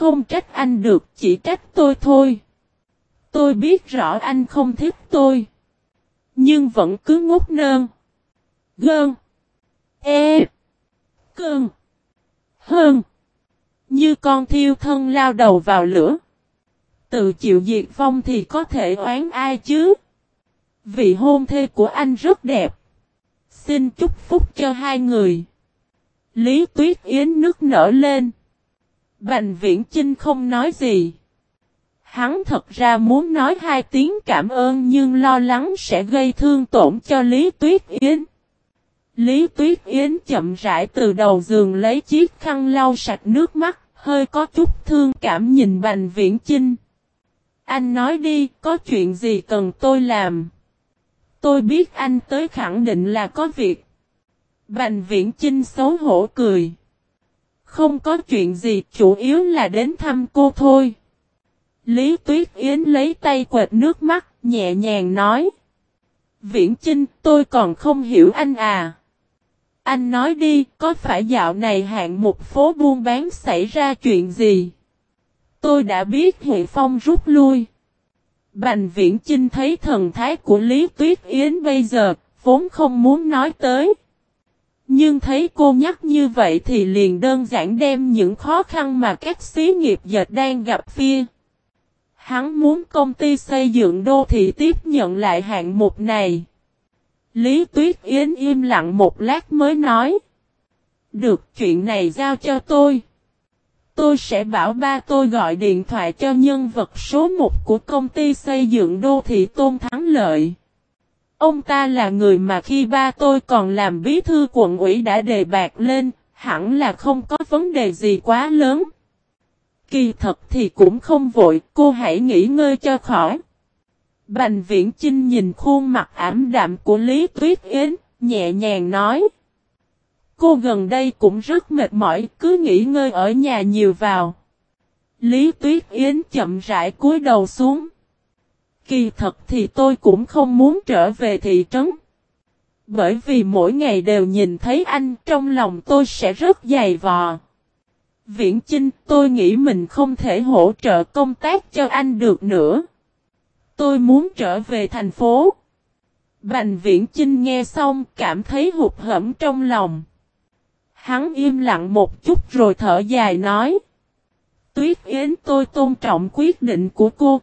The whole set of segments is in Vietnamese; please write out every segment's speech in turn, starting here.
Không trách anh được, chỉ trách tôi thôi. Tôi biết rõ anh không thích tôi. Nhưng vẫn cứ ngốc nơn. Gơn. E. Cơn. Hơn. Như con thiêu thân lao đầu vào lửa. Tự chịu diệt vong thì có thể oán ai chứ? Vị hôn thê của anh rất đẹp. Xin chúc phúc cho hai người. Lý Tuyết Yến nước nở lên. Bành Viễn Chinh không nói gì. Hắn thật ra muốn nói hai tiếng cảm ơn nhưng lo lắng sẽ gây thương tổn cho Lý Tuyết Yến. Lý Tuyết Yến chậm rãi từ đầu giường lấy chiếc khăn lau sạch nước mắt, hơi có chút thương cảm nhìn Bành Viễn Chinh. Anh nói đi, có chuyện gì cần tôi làm? Tôi biết anh tới khẳng định là có việc. Bành Viễn Chinh xấu hổ cười. Không có chuyện gì, chủ yếu là đến thăm cô thôi. Lý Tuyết Yến lấy tay quệt nước mắt, nhẹ nhàng nói. Viễn Chinh, tôi còn không hiểu anh à. Anh nói đi, có phải dạo này hạng một phố buôn bán xảy ra chuyện gì? Tôi đã biết Huệ Phong rút lui. Bành Viễn Chinh thấy thần thái của Lý Tuyết Yến bây giờ, vốn không muốn nói tới. Nhưng thấy cô nhắc như vậy thì liền đơn giản đem những khó khăn mà các xí nghiệp dệt đang gặp phía. Hắn muốn công ty xây dựng đô thị tiếp nhận lại hạng mục này. Lý Tuyết Yến im lặng một lát mới nói. Được, chuyện này giao cho tôi. Tôi sẽ bảo ba tôi gọi điện thoại cho nhân vật số 1 của công ty xây dựng đô thị Tôn Thắng Lợi. Ông ta là người mà khi ba tôi còn làm bí thư quận ủy đã đề bạc lên, hẳn là không có vấn đề gì quá lớn. Kỳ thật thì cũng không vội, cô hãy nghỉ ngơi cho khỏi. Bành viễn Trinh nhìn khuôn mặt ảm đạm của Lý Tuyết Yến, nhẹ nhàng nói. Cô gần đây cũng rất mệt mỏi, cứ nghỉ ngơi ở nhà nhiều vào. Lý Tuyết Yến chậm rãi cúi đầu xuống. Kỳ thật thì tôi cũng không muốn trở về thị trấn. Bởi vì mỗi ngày đều nhìn thấy anh, trong lòng tôi sẽ rất dày vò. Viễn Chinh, tôi nghĩ mình không thể hỗ trợ công tác cho anh được nữa. Tôi muốn trở về thành phố. Bành Viễn Chinh nghe xong, cảm thấy hụt hẫm trong lòng. Hắn im lặng một chút rồi thở dài nói. Tuyết Yến, tôi tôn trọng quyết định của cô.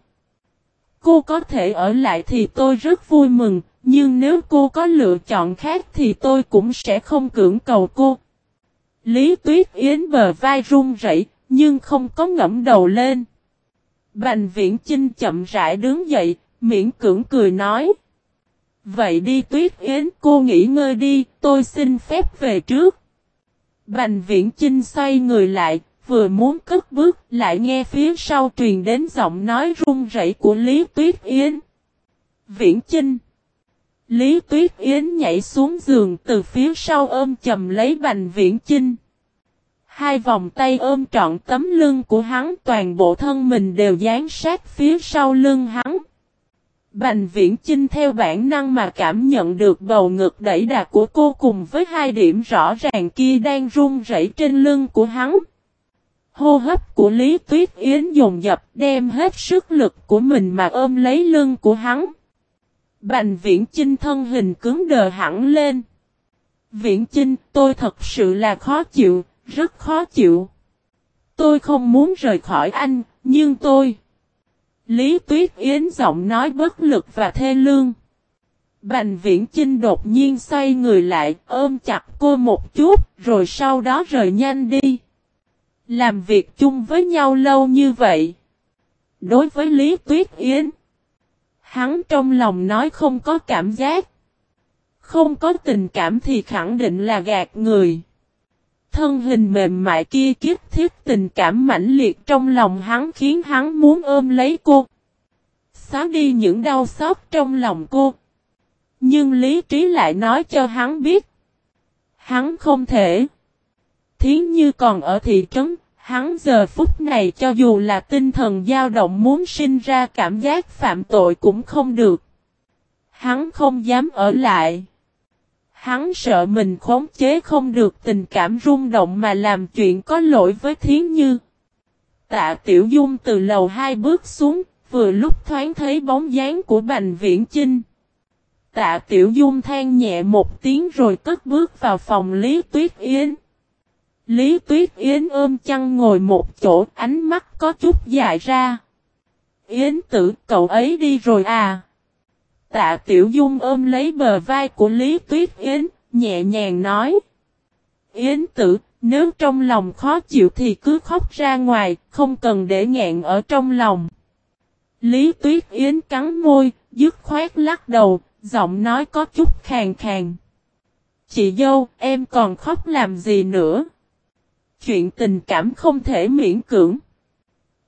Cô có thể ở lại thì tôi rất vui mừng, nhưng nếu cô có lựa chọn khác thì tôi cũng sẽ không cưỡng cầu cô. Lý Tuyết Yến bờ vai run rẩy, nhưng không có ngẫm đầu lên. Bành Viễn Chinh chậm rãi đứng dậy, miễn cưỡng cười nói. Vậy đi Tuyết Yến cô nghỉ ngơi đi, tôi xin phép về trước. Bành Viễn Chinh xoay người lại, vừa muốn cất bước, lại nghe phía sau truyền đến giọng nói run rẩy của Lý Tuyết Yến. Viễn Chinh Lý Tuyết Yến nhảy xuống giường từ phía sau ôm chầm lấy Bành Viễn Chinh. Hai vòng tay ôm trọn tấm lưng của hắn toàn bộ thân mình đều dán sát phía sau lưng hắn. Bành viễn chinh theo bản năng mà cảm nhận được bầu ngực đẩy đà của cô cùng với hai điểm rõ ràng kia đang run rẩy trên lưng của hắn. Hô hấp của Lý Tuyết Yến dồn dập đem hết sức lực của mình mà ôm lấy lưng của hắn. Bành viễn chinh thân hình cứng đờ hẳn lên. Viễn chinh tôi thật sự là khó chịu, rất khó chịu. Tôi không muốn rời khỏi anh, nhưng tôi... Lý Tuyết Yến giọng nói bất lực và thê lương. Bành viễn Trinh đột nhiên xoay người lại, ôm chặt cô một chút, rồi sau đó rời nhanh đi. Làm việc chung với nhau lâu như vậy. Đối với Lý Tuyết Yến, hắn trong lòng nói không có cảm giác. Không có tình cảm thì khẳng định là gạt người. Thân hình mềm mại kia kiếp thiết tình cảm mãnh liệt trong lòng hắn khiến hắn muốn ôm lấy cô. Xóa đi những đau xót trong lòng cô. Nhưng lý trí lại nói cho hắn biết. Hắn không thể. Thiến như còn ở thị trấn, hắn giờ phút này cho dù là tinh thần dao động muốn sinh ra cảm giác phạm tội cũng không được. Hắn không dám ở lại. Hắn sợ mình khống chế không được tình cảm rung động mà làm chuyện có lỗi với Thiến Như. Tạ Tiểu Dung từ lầu hai bước xuống, vừa lúc thoáng thấy bóng dáng của Bành Viễn Chinh. Tạ Tiểu Dung than nhẹ một tiếng rồi cất bước vào phòng Lý Tuyết Yến. Lý Tuyết Yến ôm chăn ngồi một chỗ, ánh mắt có chút dài ra. Yến tử, cậu ấy đi rồi à? Tạ Tiểu Dung ôm lấy bờ vai của Lý Tuyết Yến, nhẹ nhàng nói. Yến tử, nếu trong lòng khó chịu thì cứ khóc ra ngoài, không cần để nghẹn ở trong lòng. Lý Tuyết Yến cắn môi, dứt khoát lắc đầu, giọng nói có chút khàn khàn. Chị dâu, em còn khóc làm gì nữa? Chuyện tình cảm không thể miễn cưỡng.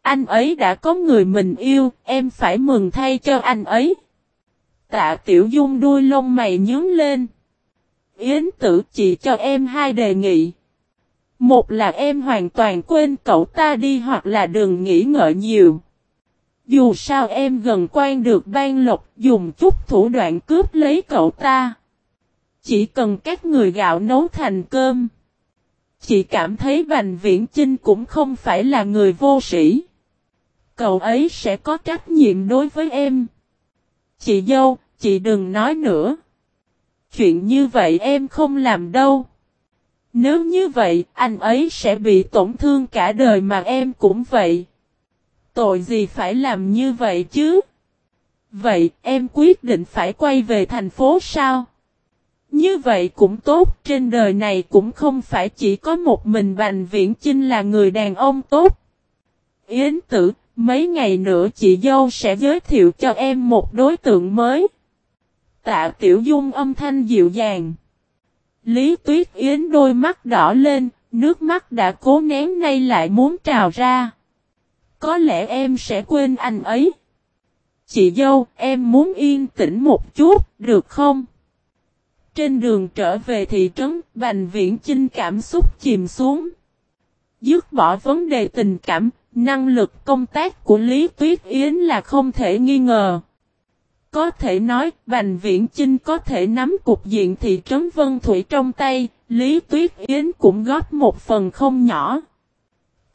Anh ấy đã có người mình yêu, em phải mừng thay cho anh ấy. Tạ Tiểu Dung đuôi lông mày nhướng lên. Yến tử chỉ cho em hai đề nghị. Một là em hoàn toàn quên cậu ta đi hoặc là đừng nghĩ ngợi nhiều. Dù sao em gần quan được ban lộc dùng chút thủ đoạn cướp lấy cậu ta. Chỉ cần các người gạo nấu thành cơm. Chị cảm thấy Bành Viễn Chinh cũng không phải là người vô sĩ. Cậu ấy sẽ có trách nhiệm đối với em. Chị dâu, chị đừng nói nữa. Chuyện như vậy em không làm đâu. Nếu như vậy, anh ấy sẽ bị tổn thương cả đời mà em cũng vậy. Tội gì phải làm như vậy chứ? Vậy, em quyết định phải quay về thành phố sao? Như vậy cũng tốt, trên đời này cũng không phải chỉ có một mình Bành Viễn Chinh là người đàn ông tốt. Yến tử, mấy ngày nữa chị dâu sẽ giới thiệu cho em một đối tượng mới. Tạ Tiểu Dung âm thanh dịu dàng. Lý Tuyết Yến đôi mắt đỏ lên, nước mắt đã cố nén nay lại muốn trào ra. Có lẽ em sẽ quên anh ấy. Chị dâu, em muốn yên tĩnh một chút, được không? Trên đường trở về thị trấn, Bành Viễn Chinh cảm xúc chìm xuống. Dứt bỏ vấn đề tình cảm, năng lực công tác của Lý Tuyết Yến là không thể nghi ngờ. Có thể nói, Bành Viễn Chinh có thể nắm cục diện thị trấn Vân Thủy trong tay, Lý Tuyết Yến cũng góp một phần không nhỏ.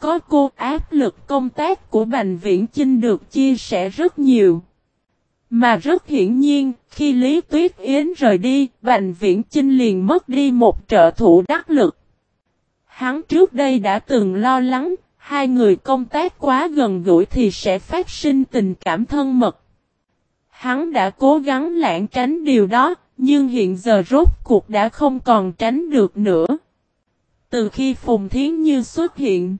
Có cô áp lực công tác của Bành Viễn Chinh được chia sẻ rất nhiều. Mà rất hiển nhiên, khi Lý Tuyết Yến rời đi, Bành Viễn Chinh liền mất đi một trợ thủ đắc lực. Hắn trước đây đã từng lo lắng, hai người công tác quá gần gũi thì sẽ phát sinh tình cảm thân mật. Hắn đã cố gắng lãng tránh điều đó, nhưng hiện giờ rốt cuộc đã không còn tránh được nữa. Từ khi Phùng Thiến Như xuất hiện,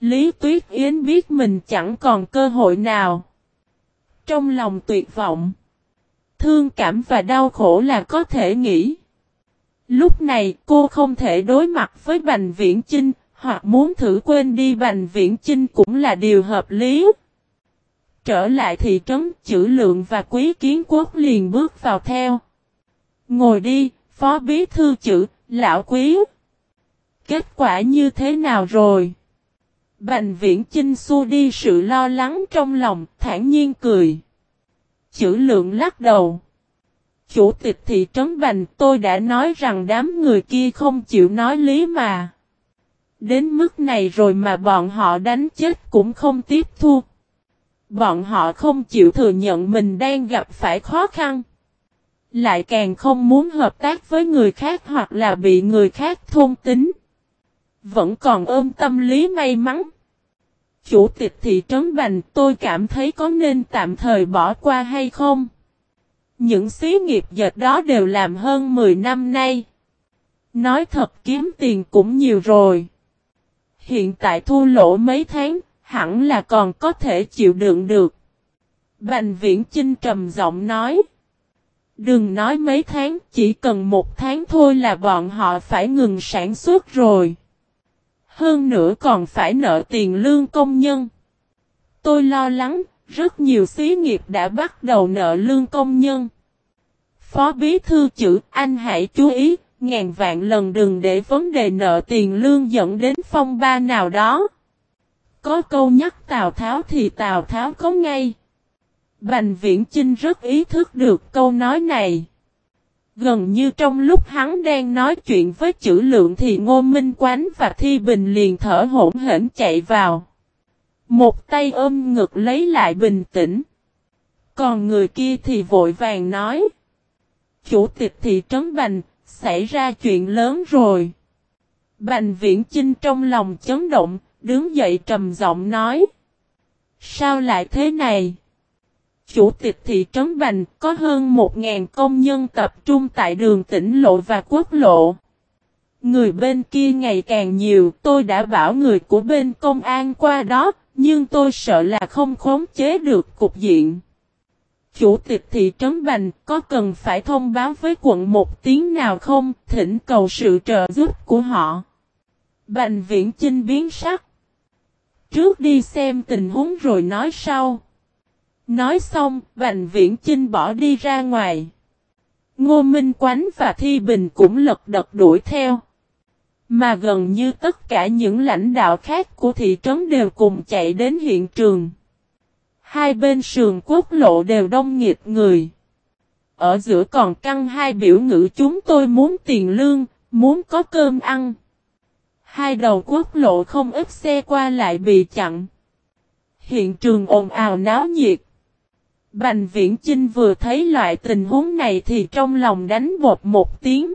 Lý Tuyết Yến biết mình chẳng còn cơ hội nào. Trong lòng tuyệt vọng, thương cảm và đau khổ là có thể nghĩ. Lúc này cô không thể đối mặt với Bành Viễn Chinh, hoặc muốn thử quên đi Bành Viễn Chinh cũng là điều hợp lý. Trở lại thị trấn chữ lượng và quý kiến quốc liền bước vào theo. Ngồi đi, phó bí thư chữ, lão quý. Kết quả như thế nào rồi? Bành viễn chinh xua đi sự lo lắng trong lòng, thản nhiên cười. Chữ lượng lắc đầu. Chủ tịch thị trấn Bành, tôi đã nói rằng đám người kia không chịu nói lý mà. Đến mức này rồi mà bọn họ đánh chết cũng không tiếp thu. Bọn họ không chịu thừa nhận mình đang gặp phải khó khăn. Lại càng không muốn hợp tác với người khác hoặc là bị người khác thôn tính. Vẫn còn ôm tâm lý may mắn. Chủ tịch thị trấn Bành tôi cảm thấy có nên tạm thời bỏ qua hay không? Những xí nghiệp dệt đó đều làm hơn 10 năm nay. Nói thật kiếm tiền cũng nhiều rồi. Hiện tại thua lỗ mấy tháng, hẳn là còn có thể chịu đựng được. Bành viễn Trinh trầm giọng nói. Đừng nói mấy tháng, chỉ cần một tháng thôi là bọn họ phải ngừng sản xuất rồi. Hơn nữa còn phải nợ tiền lương công nhân. Tôi lo lắng, rất nhiều xí nghiệp đã bắt đầu nợ lương công nhân. Phó bí thư chữ, anh hãy chú ý, ngàn vạn lần đừng để vấn đề nợ tiền lương dẫn đến phong ba nào đó. Có câu nhắc Tào Tháo thì Tào Tháo có ngay. Bành Viễn Chinh rất ý thức được câu nói này. Gần như trong lúc hắn đang nói chuyện với chữ lượng thì Ngô Minh Quán và Thi Bình liền thở hổn hển chạy vào. Một tay ôm ngực lấy lại bình tĩnh. Còn người kia thì vội vàng nói. Chủ tịch thị trấn Bành, xảy ra chuyện lớn rồi. Bành viễn Trinh trong lòng chấn động, đứng dậy trầm giọng nói. Sao lại thế này? Chủ tịch thị trấn Bành có hơn 1.000 công nhân tập trung tại đường tỉnh lộ và quốc lộ. Người bên kia ngày càng nhiều, tôi đã bảo người của bên công an qua đó, nhưng tôi sợ là không khống chế được cục diện. Chủ tịch thị trấn Bành có cần phải thông báo với quận một tiếng nào không, thỉnh cầu sự trợ giúp của họ. Bành viễn chinh biến sắc. Trước đi xem tình huống rồi nói sau. Nói xong, Bành Viễn Chinh bỏ đi ra ngoài. Ngô Minh Quánh và Thi Bình cũng lật đật đuổi theo. Mà gần như tất cả những lãnh đạo khác của thị trấn đều cùng chạy đến hiện trường. Hai bên sườn quốc lộ đều đông nghịt người. Ở giữa còn căng hai biểu ngữ chúng tôi muốn tiền lương, muốn có cơm ăn. Hai đầu quốc lộ không ít xe qua lại bị chặn. Hiện trường ồn ào náo nhiệt. Bành viễn Chinh vừa thấy loại tình huống này thì trong lòng đánh bột một tiếng.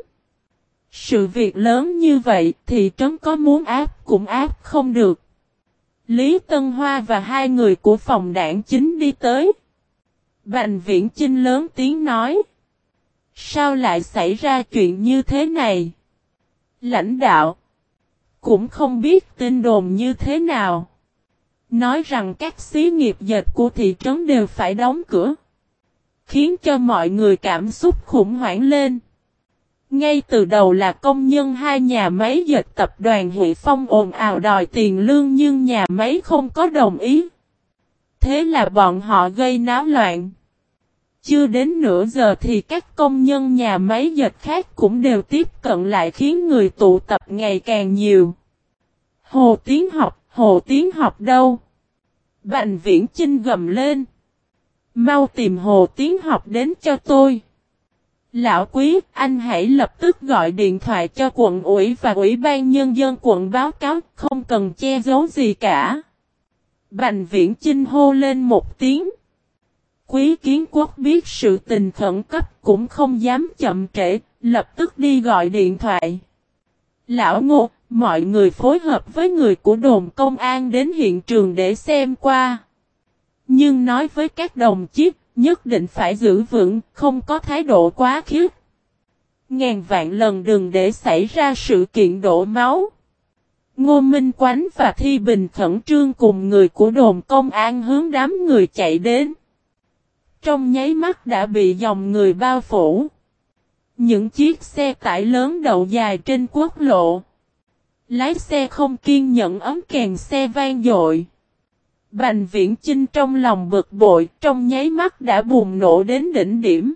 Sự việc lớn như vậy thì trấn có muốn áp cũng áp không được. Lý Tân Hoa và hai người của phòng đảng chính đi tới. Bành viễn Chinh lớn tiếng nói. Sao lại xảy ra chuyện như thế này? Lãnh đạo. Cũng không biết tin đồn như thế nào. Nói rằng các xí nghiệp dệt của thị trấn đều phải đóng cửa. Khiến cho mọi người cảm xúc khủng hoảng lên. Ngay từ đầu là công nhân hai nhà máy dệt tập đoàn Hệ Phong ồn ào đòi tiền lương nhưng nhà máy không có đồng ý. Thế là bọn họ gây náo loạn. Chưa đến nửa giờ thì các công nhân nhà máy dệt khác cũng đều tiếp cận lại khiến người tụ tập ngày càng nhiều. Hồ Tiến học, Hồ Tiến học đâu? Bành viễn Trinh gầm lên. Mau tìm Hồ Tiến học đến cho tôi. Lão quý, anh hãy lập tức gọi điện thoại cho quận ủy và ủy ban nhân dân quận báo cáo, không cần che giấu gì cả. Bành viễn Trinh hô lên một tiếng. Quý kiến quốc biết sự tình khẩn cấp cũng không dám chậm trễ, lập tức đi gọi điện thoại. Lão ngô, mọi người phối hợp với người của đồn công an đến hiện trường để xem qua. Nhưng nói với các đồng chí, nhất định phải giữ vững, không có thái độ quá khiếp. Ngàn vạn lần đừng để xảy ra sự kiện đổ máu. Ngô Minh Quánh và Thi Bình khẩn trương cùng người của đồn công an hướng đám người chạy đến. Trong nháy mắt đã bị dòng người bao phủ. Những chiếc xe tải lớn đậu dài trên quốc lộ. Lái xe không kiên nhẫn ấm kèn xe vang dội. Bành viễn Trinh trong lòng bực bội, trong nháy mắt đã bùng nổ đến đỉnh điểm.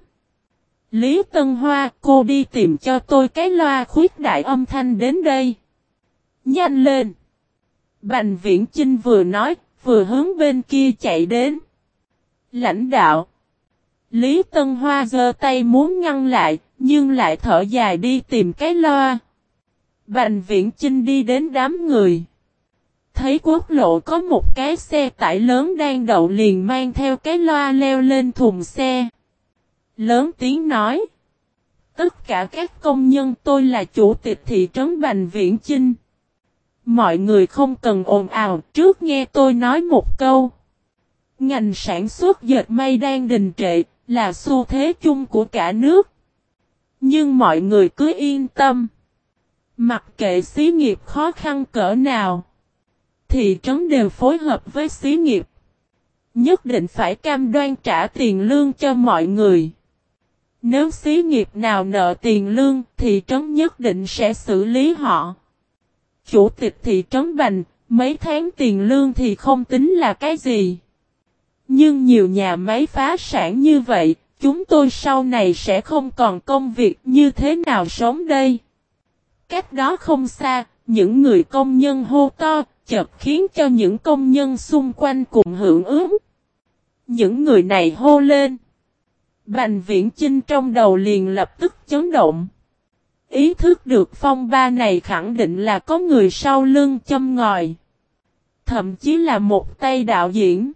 Lý Tân Hoa, cô đi tìm cho tôi cái loa khuyết đại âm thanh đến đây. Nhanh lên! Bành viễn Trinh vừa nói, vừa hướng bên kia chạy đến. Lãnh đạo! Lý Tân Hoa giơ tay muốn ngăn lại, nhưng lại thở dài đi tìm cái loa. Bành viễn Trinh đi đến đám người thấy quốc lộ có một cái xe tải lớn đang đậu liền mang theo cái loa leo lên thùng xe. Lớn tiếng nói. Tất cả các công nhân, tôi là chủ tịch thị trấn Bành Viễn Chinh. Mọi người không cần ồn ào, trước nghe tôi nói một câu. Ngành sản xuất dệt may đang đình trệ, là xu thế chung của cả nước. Nhưng mọi người cứ yên tâm. Mặc kệ xí nghiệp khó khăn cỡ nào thị trấn đều phối hợp với xí nghiệp. Nhất định phải cam đoan trả tiền lương cho mọi người. Nếu xí nghiệp nào nợ tiền lương, thị trấn nhất định sẽ xử lý họ. Chủ tịch thị trấn Bành, mấy tháng tiền lương thì không tính là cái gì. Nhưng nhiều nhà máy phá sản như vậy, chúng tôi sau này sẽ không còn công việc như thế nào sống đây. Cách đó không xa, những người công nhân hô to, chợt khiến cho những công nhân xung quanh cùng hưởng ứng. Những người này hô lên. Bành viễn Trinh trong đầu liền lập tức chấn động. Ý thức được phong ba này khẳng định là có người sau lưng châm ngòi. thậm chí là một tay đạo diễn.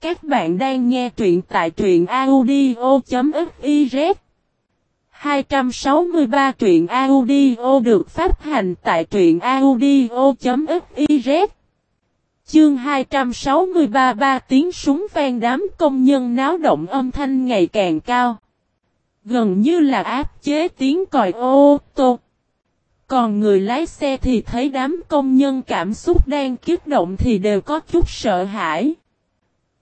Các bạn đang nghe truyện tại truyện audio.fif 263 truyện audio được phát hành tại truyện audio.fiz Chương 263 ba tiếng súng vang đám công nhân náo động âm thanh ngày càng cao. Gần như là áp chế tiếng còi ô tô. Còn người lái xe thì thấy đám công nhân cảm xúc đang kích động thì đều có chút sợ hãi.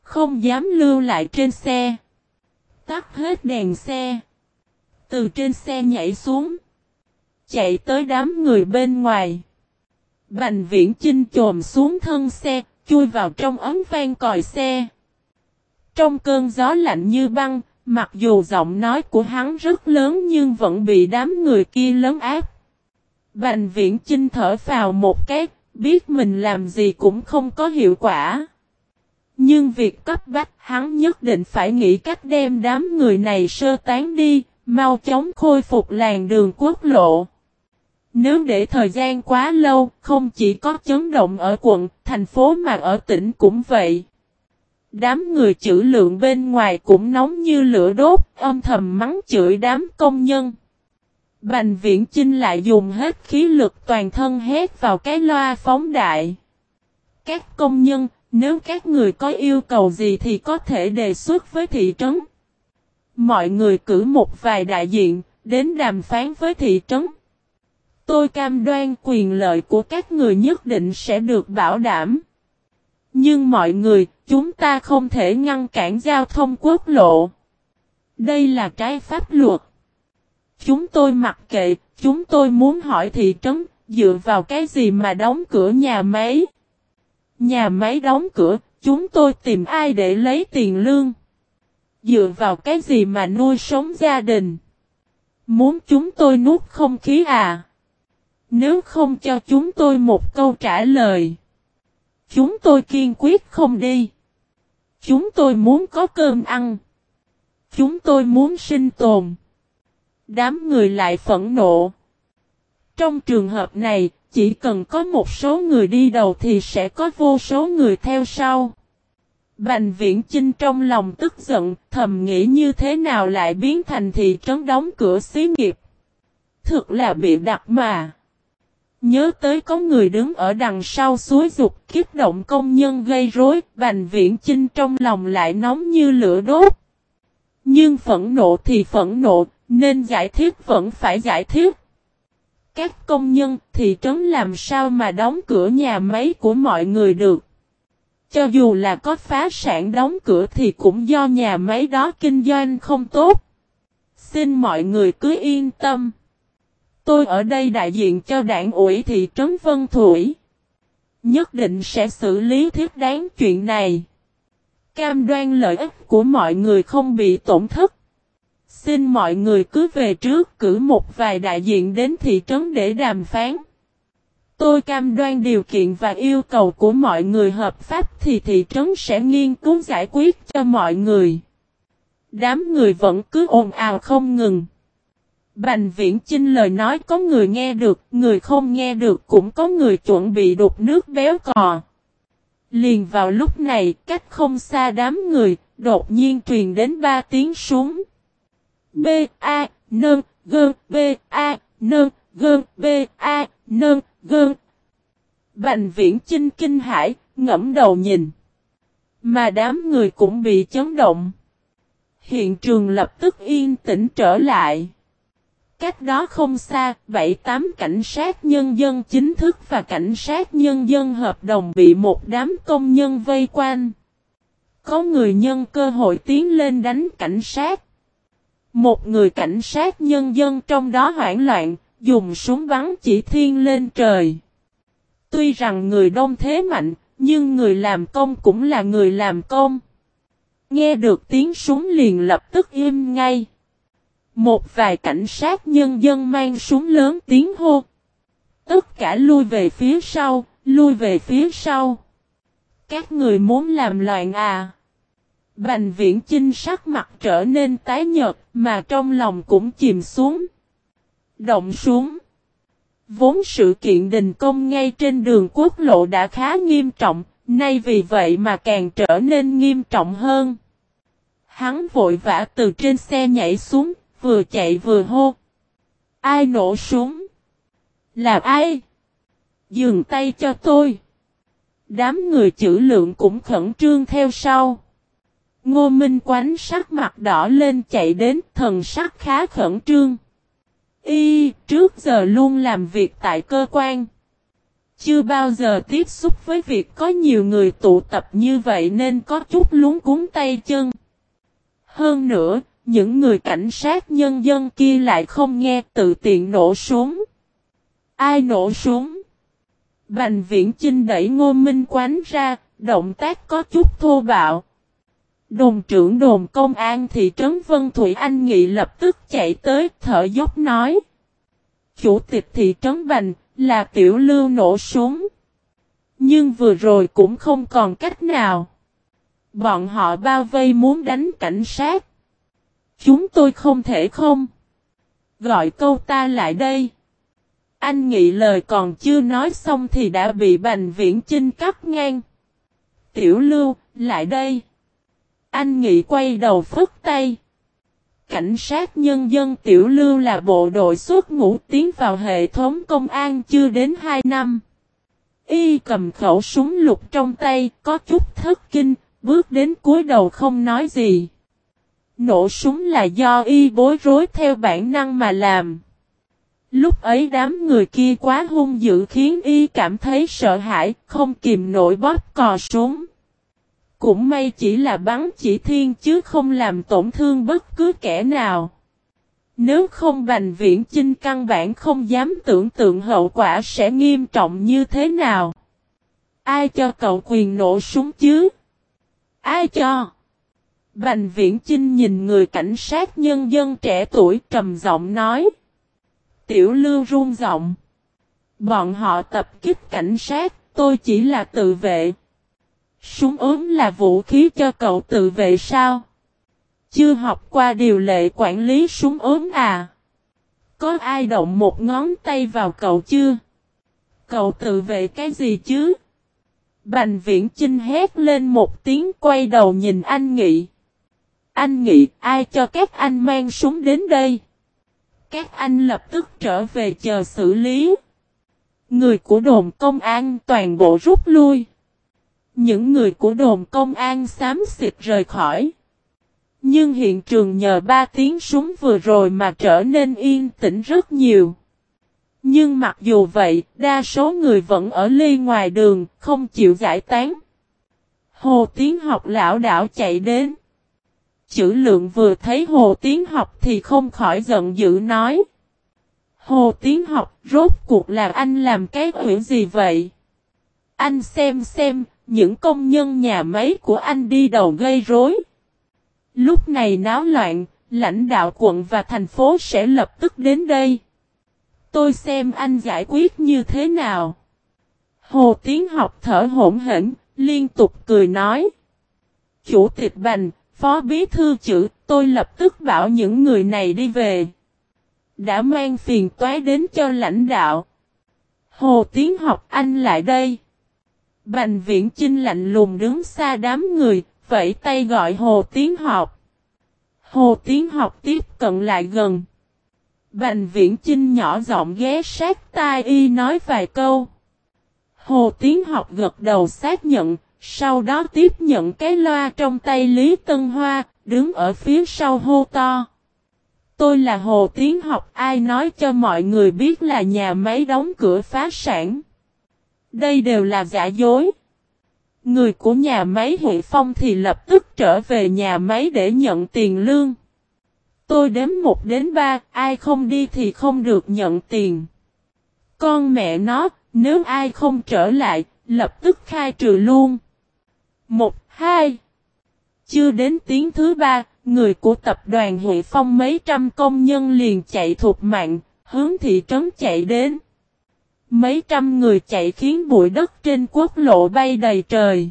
Không dám lưu lại trên xe. Tắt hết đèn xe. Từ trên xe nhảy xuống. Chạy tới đám người bên ngoài. Bành viễn chinh trồm xuống thân xe, chui vào trong ấm vang còi xe. Trong cơn gió lạnh như băng, mặc dù giọng nói của hắn rất lớn nhưng vẫn bị đám người kia lớn áp. Bành viễn chinh thở vào một cái, biết mình làm gì cũng không có hiệu quả. Nhưng việc cấp bách hắn nhất định phải nghĩ cách đem đám người này sơ tán đi, mau chóng khôi phục làng đường quốc lộ. Nếu để thời gian quá lâu, không chỉ có chấn động ở quận, thành phố mà ở tỉnh cũng vậy. Đám người chữ lượng bên ngoài cũng nóng như lửa đốt, âm thầm mắng chửi đám công nhân. Bành viễn Chinh lại dùng hết khí lực toàn thân hét vào cái loa phóng đại. Các công nhân, nếu các người có yêu cầu gì thì có thể đề xuất với thị trấn. Mọi người cử một vài đại diện, đến đàm phán với thị trấn. Tôi cam đoan quyền lợi của các người nhất định sẽ được bảo đảm. Nhưng mọi người, chúng ta không thể ngăn cản giao thông quốc lộ. Đây là trái pháp luật. Chúng tôi mặc kệ, chúng tôi muốn hỏi thị trấn, dựa vào cái gì mà đóng cửa nhà máy? Nhà máy đóng cửa, chúng tôi tìm ai để lấy tiền lương? Dựa vào cái gì mà nuôi sống gia đình? Muốn chúng tôi nuốt không khí à? Nếu không cho chúng tôi một câu trả lời. Chúng tôi kiên quyết không đi. Chúng tôi muốn có cơm ăn. Chúng tôi muốn sinh tồn. Đám người lại phẫn nộ. Trong trường hợp này, chỉ cần có một số người đi đầu thì sẽ có vô số người theo sau. Bành viễn trinh trong lòng tức giận, thầm nghĩ như thế nào lại biến thành thị trấn đóng cửa xí nghiệp. Thực là bị đặt mà. Nhớ tới có người đứng ở đằng sau suối dục kiếp động công nhân gây rối, Bành Viễn trinh trong lòng lại nóng như lửa đốt. Nhưng phẫn nộ thì phẫn nộ, nên giải thích vẫn phải giải thích. Các công nhân thị trấn làm sao mà đóng cửa nhà máy của mọi người được. Cho dù là có phá sản đóng cửa thì cũng do nhà máy đó kinh doanh không tốt. Xin mọi người cứ yên tâm. Tôi ở đây đại diện cho đảng ủy thị trấn Vân Thủy. Nhất định sẽ xử lý thiết đáng chuyện này. Cam đoan lợi ích của mọi người không bị tổn thất. Xin mọi người cứ về trước cử một vài đại diện đến thị trấn để đàm phán. Tôi cam đoan điều kiện và yêu cầu của mọi người hợp pháp thì thị trấn sẽ nghiên cứu giải quyết cho mọi người. Đám người vẫn cứ ồn ào không ngừng. Bành viễn chinh lời nói có người nghe được, người không nghe được cũng có người chuẩn bị đục nước béo cò. Liền vào lúc này, cách không xa đám người, đột nhiên truyền đến ba tiếng súng. B A N G B A N G B A N Gơn. Bành viễn chinh kinh hải, ngẫm đầu nhìn. Mà đám người cũng bị chấn động. Hiện trường lập tức yên tĩnh trở lại. Cách đó không xa, 7-8 cảnh sát nhân dân chính thức và cảnh sát nhân dân hợp đồng bị một đám công nhân vây quanh. Có người nhân cơ hội tiến lên đánh cảnh sát. Một người cảnh sát nhân dân trong đó hoảng loạn, dùng súng bắn chỉ thiên lên trời. Tuy rằng người đông thế mạnh, nhưng người làm công cũng là người làm công. Nghe được tiếng súng liền lập tức im ngay. Một vài cảnh sát nhân dân mang súng lớn tiếng hô. Tất cả lui về phía sau, lui về phía sau. Các người muốn làm loạn à? Bành viễn chinh sắc mặt trở nên tái nhợt mà trong lòng cũng chìm xuống. Động xuống. Vốn sự kiện đình công ngay trên đường quốc lộ đã khá nghiêm trọng, nay vì vậy mà càng trở nên nghiêm trọng hơn. Hắn vội vã từ trên xe nhảy xuống, vừa chạy vừa hô. Ai nổ súng? Là ai? Dừng tay cho tôi. Đám người chữ lượng cũng khẩn trương theo sau. Ngô Minh quánh sắc mặt đỏ lên chạy đến thần sắc khá khẩn trương. Y trước giờ luôn làm việc tại cơ quan. Chưa bao giờ tiếp xúc với việc có nhiều người tụ tập như vậy nên có chút lúng cuốn tay chân. Hơn nữa, những người cảnh sát nhân dân kia lại không nghe tự tiện nổ súng. Ai nổ súng? Bành viễn Trinh đẩy ngô minh quán ra, động tác có chút thô bạo. Đồn trưởng đồn công an thị trấn Vân Thủy Anh Nghị lập tức chạy tới thở dốc nói. Chủ tịch thị trấn Bành là tiểu lưu nổ súng. Nhưng vừa rồi cũng không còn cách nào. Bọn họ bao vây muốn đánh cảnh sát. Chúng tôi không thể không. Gọi câu ta lại đây. Anh nghĩ lời còn chưa nói xong thì đã bị Bành Viễn Chinh cắt ngang. Tiểu lưu, lại đây. Anh Nghị quay đầu phức tay. Cảnh sát nhân dân Tiểu Lưu là bộ đội xuất ngũ tiến vào hệ thống công an chưa đến 2 năm. Y cầm khẩu súng lục trong tay, có chút thất kinh, bước đến cuối đầu không nói gì. Nổ súng là do Y bối rối theo bản năng mà làm. Lúc ấy đám người kia quá hung dữ khiến Y cảm thấy sợ hãi, không kìm nổi bóp cò súng. Cũng may chỉ là bắn chỉ thiên chứ không làm tổn thương bất cứ kẻ nào. Nếu không Bành Viễn Chinh căn bản không dám tưởng tượng hậu quả sẽ nghiêm trọng như thế nào. Ai cho cậu quyền nổ súng chứ? Ai cho? Bành Viễn Chinh nhìn người cảnh sát nhân dân trẻ tuổi trầm giọng nói. Tiểu lưu run giọng. Bọn họ tập kích cảnh sát, tôi chỉ là tự vệ. Súng ốm là vũ khí cho cậu tự vệ sao? Chưa học qua điều lệ quản lý súng ốm à? Có ai động một ngón tay vào cậu chưa? Cậu tự vệ cái gì chứ? Bành viễn Trinh hét lên một tiếng quay đầu nhìn anh Nghị. Anh Nghị, ai cho các anh mang súng đến đây? Các anh lập tức trở về chờ xử lý. Người của đồn công an toàn bộ rút lui. Những người của đồn công an xám xịt rời khỏi. Nhưng hiện trường nhờ ba tiếng súng vừa rồi mà trở nên yên tĩnh rất nhiều. Nhưng mặc dù vậy, đa số người vẫn ở ly ngoài đường, không chịu giải tán. Hồ Tiến học lão đảo chạy đến. Chữ lượng vừa thấy Hồ Tiến học thì không khỏi giận dữ nói. Hồ Tiến học, rốt cuộc là anh làm cái chuyện gì vậy? Anh xem xem, những công nhân nhà máy của anh đi đầu gây rối. Lúc này náo loạn, lãnh đạo quận và thành phố sẽ lập tức đến đây. Tôi xem anh giải quyết như thế nào. Hồ Tiến học thở hổn hển, liên tục cười nói. Chủ tịch Bành, phó bí thư chữ, tôi lập tức bảo những người này đi về. Đã mang phiền toái đến cho lãnh đạo. Hồ Tiến học anh lại đây. Bành viễn Trinh lạnh lùng đứng xa đám người, vẫy tay gọi Hồ Tiến học. Hồ Tiến học tiếp cận lại gần. Bành viễn Trinh nhỏ giọng ghé sát tai y nói vài câu. Hồ Tiến học gật đầu xác nhận, sau đó tiếp nhận cái loa trong tay Lý Tân Hoa, đứng ở phía sau hô to. Tôi là Hồ Tiến học ai nói cho mọi người biết là nhà máy đóng cửa phá sản. Đây đều là giả dối. Người của nhà máy Huệ Phong thì lập tức trở về nhà máy để nhận tiền lương. Tôi đếm 1 đến 3, ai không đi thì không được nhận tiền. Con mẹ nó, nếu ai không trở lại, lập tức khai trừ luôn. 1, 2. Chưa đến tiếng thứ ba, người của tập đoàn Huệ Phong mấy trăm công nhân liền chạy thuộc mạng, hướng thị trấn chạy đến. Mấy trăm người chạy khiến bụi đất trên quốc lộ bay đầy trời.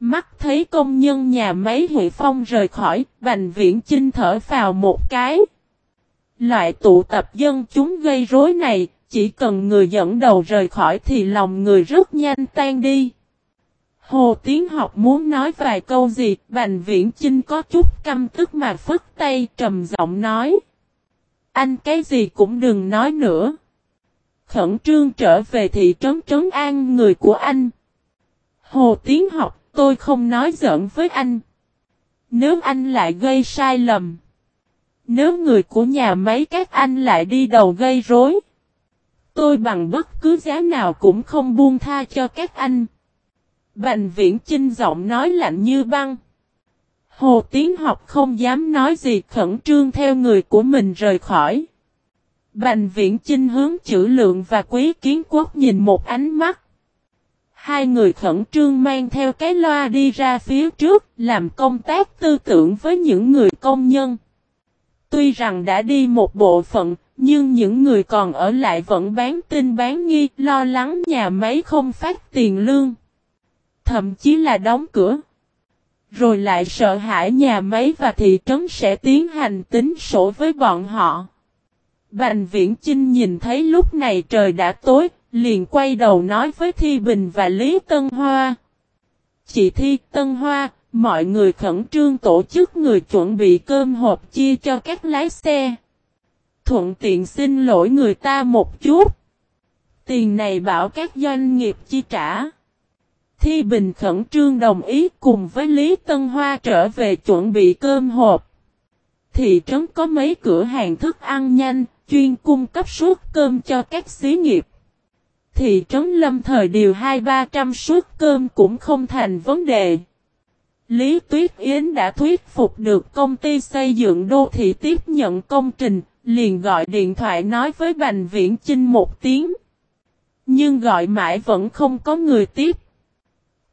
Mắt thấy công nhân nhà máy Huệ Phong rời khỏi, Bành Viễn Chinh thở vào một cái. Loại tụ tập dân chúng gây rối này, chỉ cần người dẫn đầu rời khỏi thì lòng người rất nhanh tan đi. Hồ Tiến học muốn nói vài câu gì, Bành Viễn Chinh có chút căm tức mà phức tay trầm giọng nói. Anh cái gì cũng đừng nói nữa. Khẩn trương trở về thị trấn trấn an người của anh. Hồ Tiến học, tôi không nói giỡn với anh. Nếu anh lại gây sai lầm. Nếu người của nhà máy các anh lại đi đầu gây rối. Tôi bằng bất cứ giá nào cũng không buông tha cho các anh. Bành viễn chinh giọng nói lạnh như băng. Hồ Tiến học không dám nói gì khẩn trương theo người của mình rời khỏi. Bành viễn chinh hướng chữ lượng và quý kiến quốc nhìn một ánh mắt. Hai người khẩn trương mang theo cái loa đi ra phía trước, làm công tác tư tưởng với những người công nhân. Tuy rằng đã đi một bộ phận, nhưng những người còn ở lại vẫn bán tin bán nghi, lo lắng nhà máy không phát tiền lương. Thậm chí là đóng cửa. Rồi lại sợ hãi nhà máy và thị trấn sẽ tiến hành tính sổ với bọn họ. Bành viễn Chinh nhìn thấy lúc này trời đã tối, liền quay đầu nói với Thi Bình và Lý Tân Hoa. Chị Thi Tân Hoa, mọi người khẩn trương tổ chức người chuẩn bị cơm hộp chia cho các lái xe. Thuận tiện xin lỗi người ta một chút. Tiền này bảo các doanh nghiệp chi trả. Thi Bình khẩn trương đồng ý cùng với Lý Tân Hoa trở về chuẩn bị cơm hộp. Thị trấn có mấy cửa hàng thức ăn nhanh, chuyên cung cấp suất cơm cho các xí nghiệp thị trấn lâm thời điều hai ba trăm suất cơm cũng không thành vấn đề. Lý Tuyết Yến đã thuyết phục được công ty xây dựng đô thị tiếp nhận công trình, liền gọi điện thoại nói với Bành Viễn Chinh một tiếng. Nhưng gọi mãi vẫn không có người tiếp.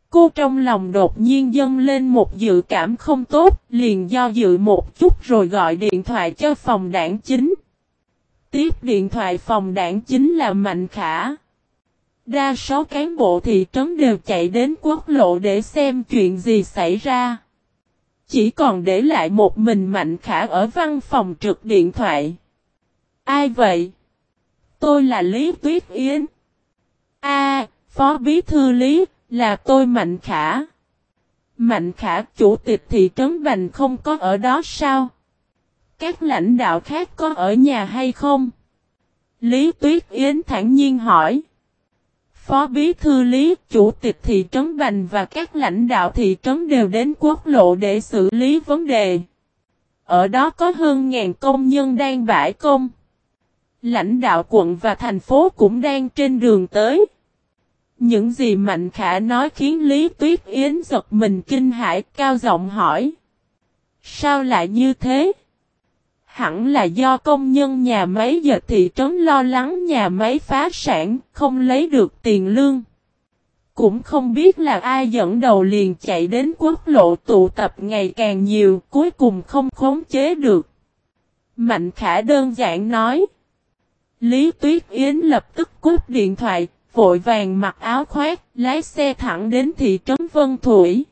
Cô trong lòng đột nhiên dâng lên một dự cảm không tốt, liền do dự một chút rồi gọi điện thoại cho phòng đảng chính. Tiếp điện thoại phòng đảng chính là Mạnh Khả. Đa số cán bộ thị trấn đều chạy đến quốc lộ để xem chuyện gì xảy ra. Chỉ còn để lại một mình Mạnh Khả ở văn phòng trực điện thoại. Ai vậy? Tôi là Lý Tuyết Yến. A, Phó Bí Thư Lý, là tôi Mạnh Khả. Mạnh Khả chủ tịch thị trấn Bành không có ở đó sao? Các lãnh đạo khác có ở nhà hay không? Lý Tuyết Yến thản nhiên hỏi. Phó Bí Thư Lý, Chủ tịch thị trấn Bành và các lãnh đạo thị trấn đều đến quốc lộ để xử lý vấn đề. Ở đó có hơn ngàn công nhân đang bãi công. Lãnh đạo quận và thành phố cũng đang trên đường tới. Những gì Mạnh Khả nói khiến Lý Tuyết Yến giật mình kinh hãi cao giọng hỏi. Sao lại như thế? Hẳn là do công nhân nhà máy dệt thị trấn lo lắng nhà máy phá sản, không lấy được tiền lương. Cũng không biết là ai dẫn đầu liền chạy đến quốc lộ tụ tập ngày càng nhiều, cuối cùng không khống chế được. Mạnh khả đơn giản nói. Lý Tuyết Yến lập tức cúp điện thoại, vội vàng mặc áo khoác, lái xe thẳng đến thị trấn Vân Thủy.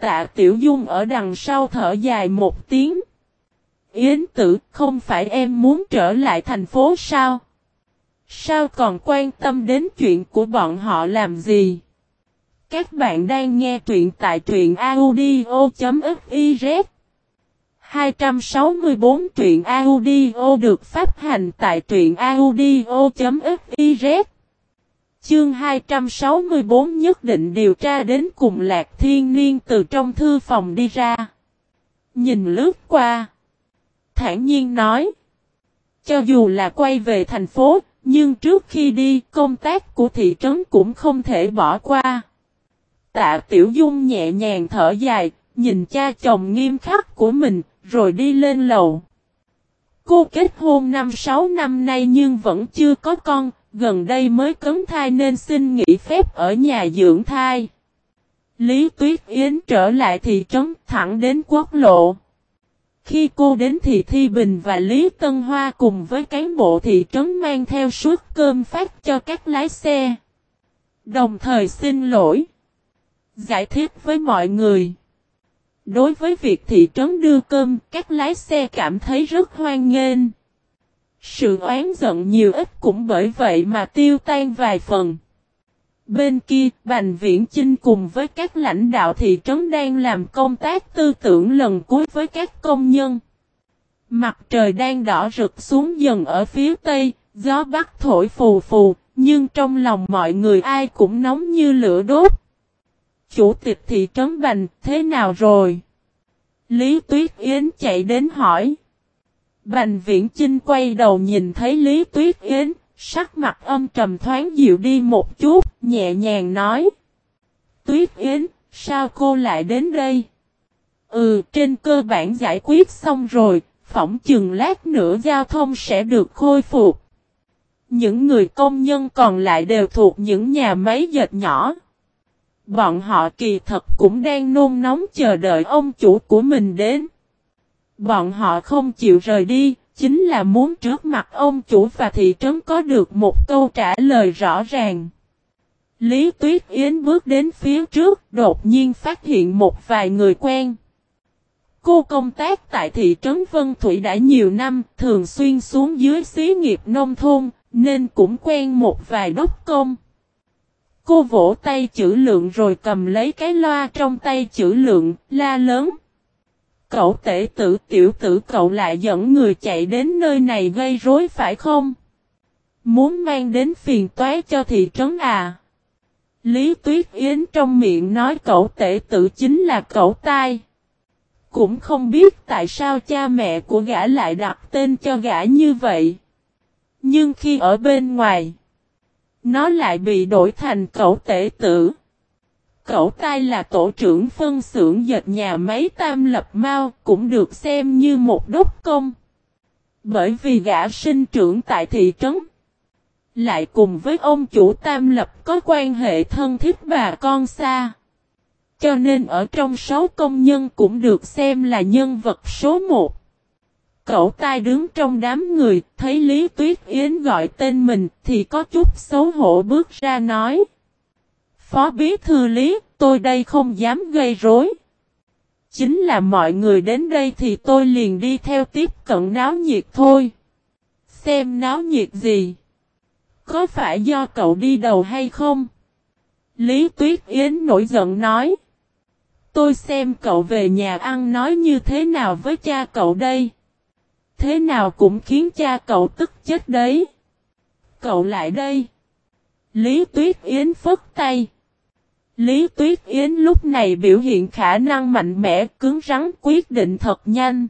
Tạ Tiểu Dung ở đằng sau thở dài một tiếng. Yến tử, không phải em muốn trở lại thành phố sao? Sao còn quan tâm đến chuyện của bọn họ làm gì? Các bạn đang nghe truyện tại truyện audio.fiz 264 truyện audio được phát hành tại truyện audio.fiz Chương 264 nhất định điều tra đến cùng Lạc Thiên Niên từ trong thư phòng đi ra. Nhìn lướt qua thản nhiên nói. Cho dù là quay về thành phố, nhưng trước khi đi, công tác của thị trấn cũng không thể bỏ qua. Tạ Tiểu Dung nhẹ nhàng thở dài, nhìn cha chồng nghiêm khắc của mình, rồi đi lên lầu. Cô kết hôn năm 6 năm nay nhưng vẫn chưa có con, gần đây mới cấm thai nên xin nghỉ phép ở nhà dưỡng thai. Lý Tuyết Yến trở lại thị trấn thẳng đến quốc lộ. Khi cô đến thì Thi Bình và Lý Tân Hoa cùng với cán bộ thị trấn mang theo suất cơm phát cho các lái xe. Đồng thời xin lỗi. Giải thích với mọi người. Đối với việc thị trấn đưa cơm, các lái xe cảm thấy rất hoan nghênh. Sự oán giận nhiều ít cũng bởi vậy mà tiêu tan vài phần. Bên kia, Bành Viễn Chinh cùng với các lãnh đạo thị trấn đang làm công tác tư tưởng lần cuối với các công nhân. Mặt trời đang đỏ rực xuống dần ở phía tây, gió bắc thổi phù phù, nhưng trong lòng mọi người ai cũng nóng như lửa đốt. Chủ tịch thị trấn Bành, thế nào rồi? Lý Tuyết Yến chạy đến hỏi. Bành Viễn Chinh quay đầu nhìn thấy Lý Tuyết Yến, sắc mặt âm trầm thoáng dịu đi một chút, nhẹ nhàng nói. Tuyết Yến, sao cô lại đến đây? Ừ, trên cơ bản giải quyết xong rồi, phỏng chừng lát nữa giao thông sẽ được khôi phục. Những người công nhân còn lại đều thuộc những nhà máy dệt nhỏ. Bọn họ kỳ thật cũng đang nôn nóng chờ đợi ông chủ của mình đến. Bọn họ không chịu rời đi, chính là muốn trước mặt ông chủ và thị trấn có được một câu trả lời rõ ràng. Lý Tuyết Yến bước đến phía trước, đột nhiên phát hiện một vài người quen. Cô công tác tại thị trấn Vân Thủy đã nhiều năm, thường xuyên xuống dưới xí nghiệp nông thôn, nên cũng quen một vài đốc công. Cô vỗ tay chữ lượng rồi cầm lấy cái loa trong tay chữ lượng, la lớn. Cậu tể tử tiểu tử cậu lại dẫn người chạy đến nơi này gây rối phải không? Muốn mang đến phiền toái cho thị trấn à? Lý Tuyết Yến trong miệng nói cậu tể tử chính là cậu tai. Cũng không biết tại sao cha mẹ của gã lại đặt tên cho gã như vậy. Nhưng khi ở bên ngoài, nó lại bị đổi thành cậu tể tử. Cậu tai là tổ trưởng phân xưởng dệt nhà máy tam lập mau cũng được xem như một đốc công. Bởi vì gã sinh trưởng tại thị trấn. Lại cùng với ông chủ tam lập có quan hệ thân thiết bà con xa. Cho nên ở trong sáu công nhân cũng được xem là nhân vật số một. Cậu tai đứng trong đám người, thấy Lý Tuyết Yến gọi tên mình thì có chút xấu hổ bước ra nói. Phó bí thư Lý, tôi đây không dám gây rối. Chính là mọi người đến đây thì tôi liền đi theo tiếp cận náo nhiệt thôi. Xem náo nhiệt gì? Có phải do cậu đi đầu hay không? Lý Tuyết Yến nổi giận nói. Tôi xem cậu về nhà ăn nói như thế nào với cha cậu đây. Thế nào cũng khiến cha cậu tức chết đấy. Cậu lại đây. Lý Tuyết Yến phất tay. Lý Tuyết Yến lúc này biểu hiện khả năng mạnh mẽ, cứng rắn, quyết định thật nhanh.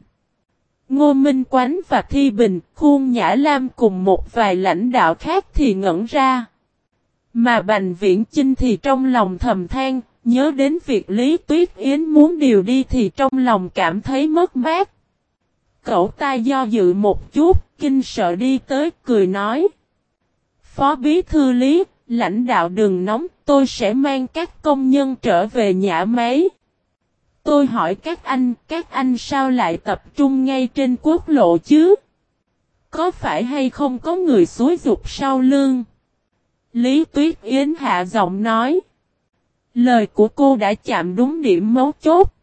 Ngô Minh Quánh và Thi Bình, Khuôn Nhã Lam cùng một vài lãnh đạo khác thì ngẩn ra. Mà Bành Viễn Chinh thì trong lòng thầm than, nhớ đến việc Lý Tuyết Yến muốn điều đi thì trong lòng cảm thấy mất mát. Cậu ta do dự một chút, kinh sợ đi tới, cười nói. Phó Bí Thư Lý, lãnh đạo đừng nóng, tôi sẽ mang các công nhân trở về nhà máy. Tôi hỏi các anh, các anh sao lại tập trung ngay trên quốc lộ chứ? Có phải hay không có người xúi dục sau lưng? Lý Tuyết Yến hạ giọng nói. Lời của cô đã chạm đúng điểm mấu chốt.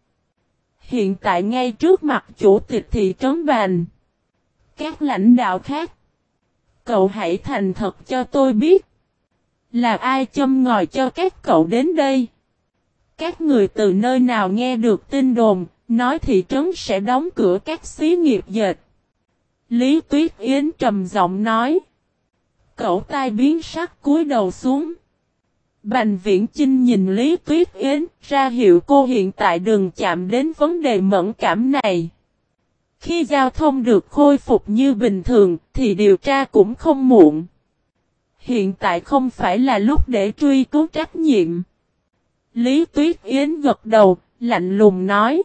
Hiện tại ngay trước mặt chủ tịch thị trấn bàn. Các lãnh đạo khác. Cậu hãy thành thật cho tôi biết. Là ai châm ngòi cho các cậu đến đây? Các người từ nơi nào nghe được tin đồn, nói thị trấn sẽ đóng cửa các xí nghiệp dệt. Lý Tuyết Yến trầm giọng nói. Cậu tai biến sắc cúi đầu xuống. Bành viễn Trinh nhìn Lý Tuyết Yến, ra hiệu cô hiện tại đừng chạm đến vấn đề mẫn cảm này. Khi giao thông được khôi phục như bình thường, thì điều tra cũng không muộn. Hiện tại không phải là lúc để truy cứu trách nhiệm. Lý Tuyết Yến gật đầu, lạnh lùng nói.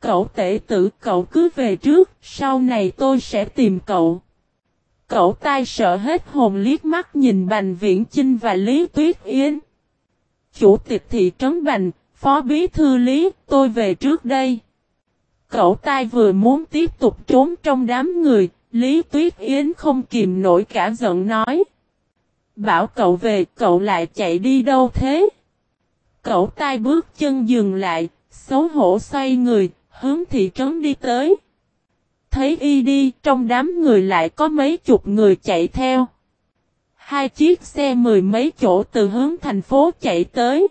Cậu tể tử cậu cứ về trước, sau này tôi sẽ tìm cậu. Cậu tai sợ hết hồn liếc mắt nhìn Bành Viễn Chinh và Lý Tuyết Yến. Chủ tịch thị trấn Bành, Phó Bí Thư Lý, tôi về trước đây. Cậu tai vừa muốn tiếp tục trốn trong đám người, Lý Tuyết Yến không kìm nổi cả giận nói. Bảo cậu về, cậu lại chạy đi đâu thế? Cậu tai bước chân dừng lại, xấu hổ xoay người, hướng thị trấn đi tới. thấy y đi, trong đám người lại có mấy chục người chạy theo. Hai chiếc xe mười mấy chỗ từ hướng thành phố chạy tới.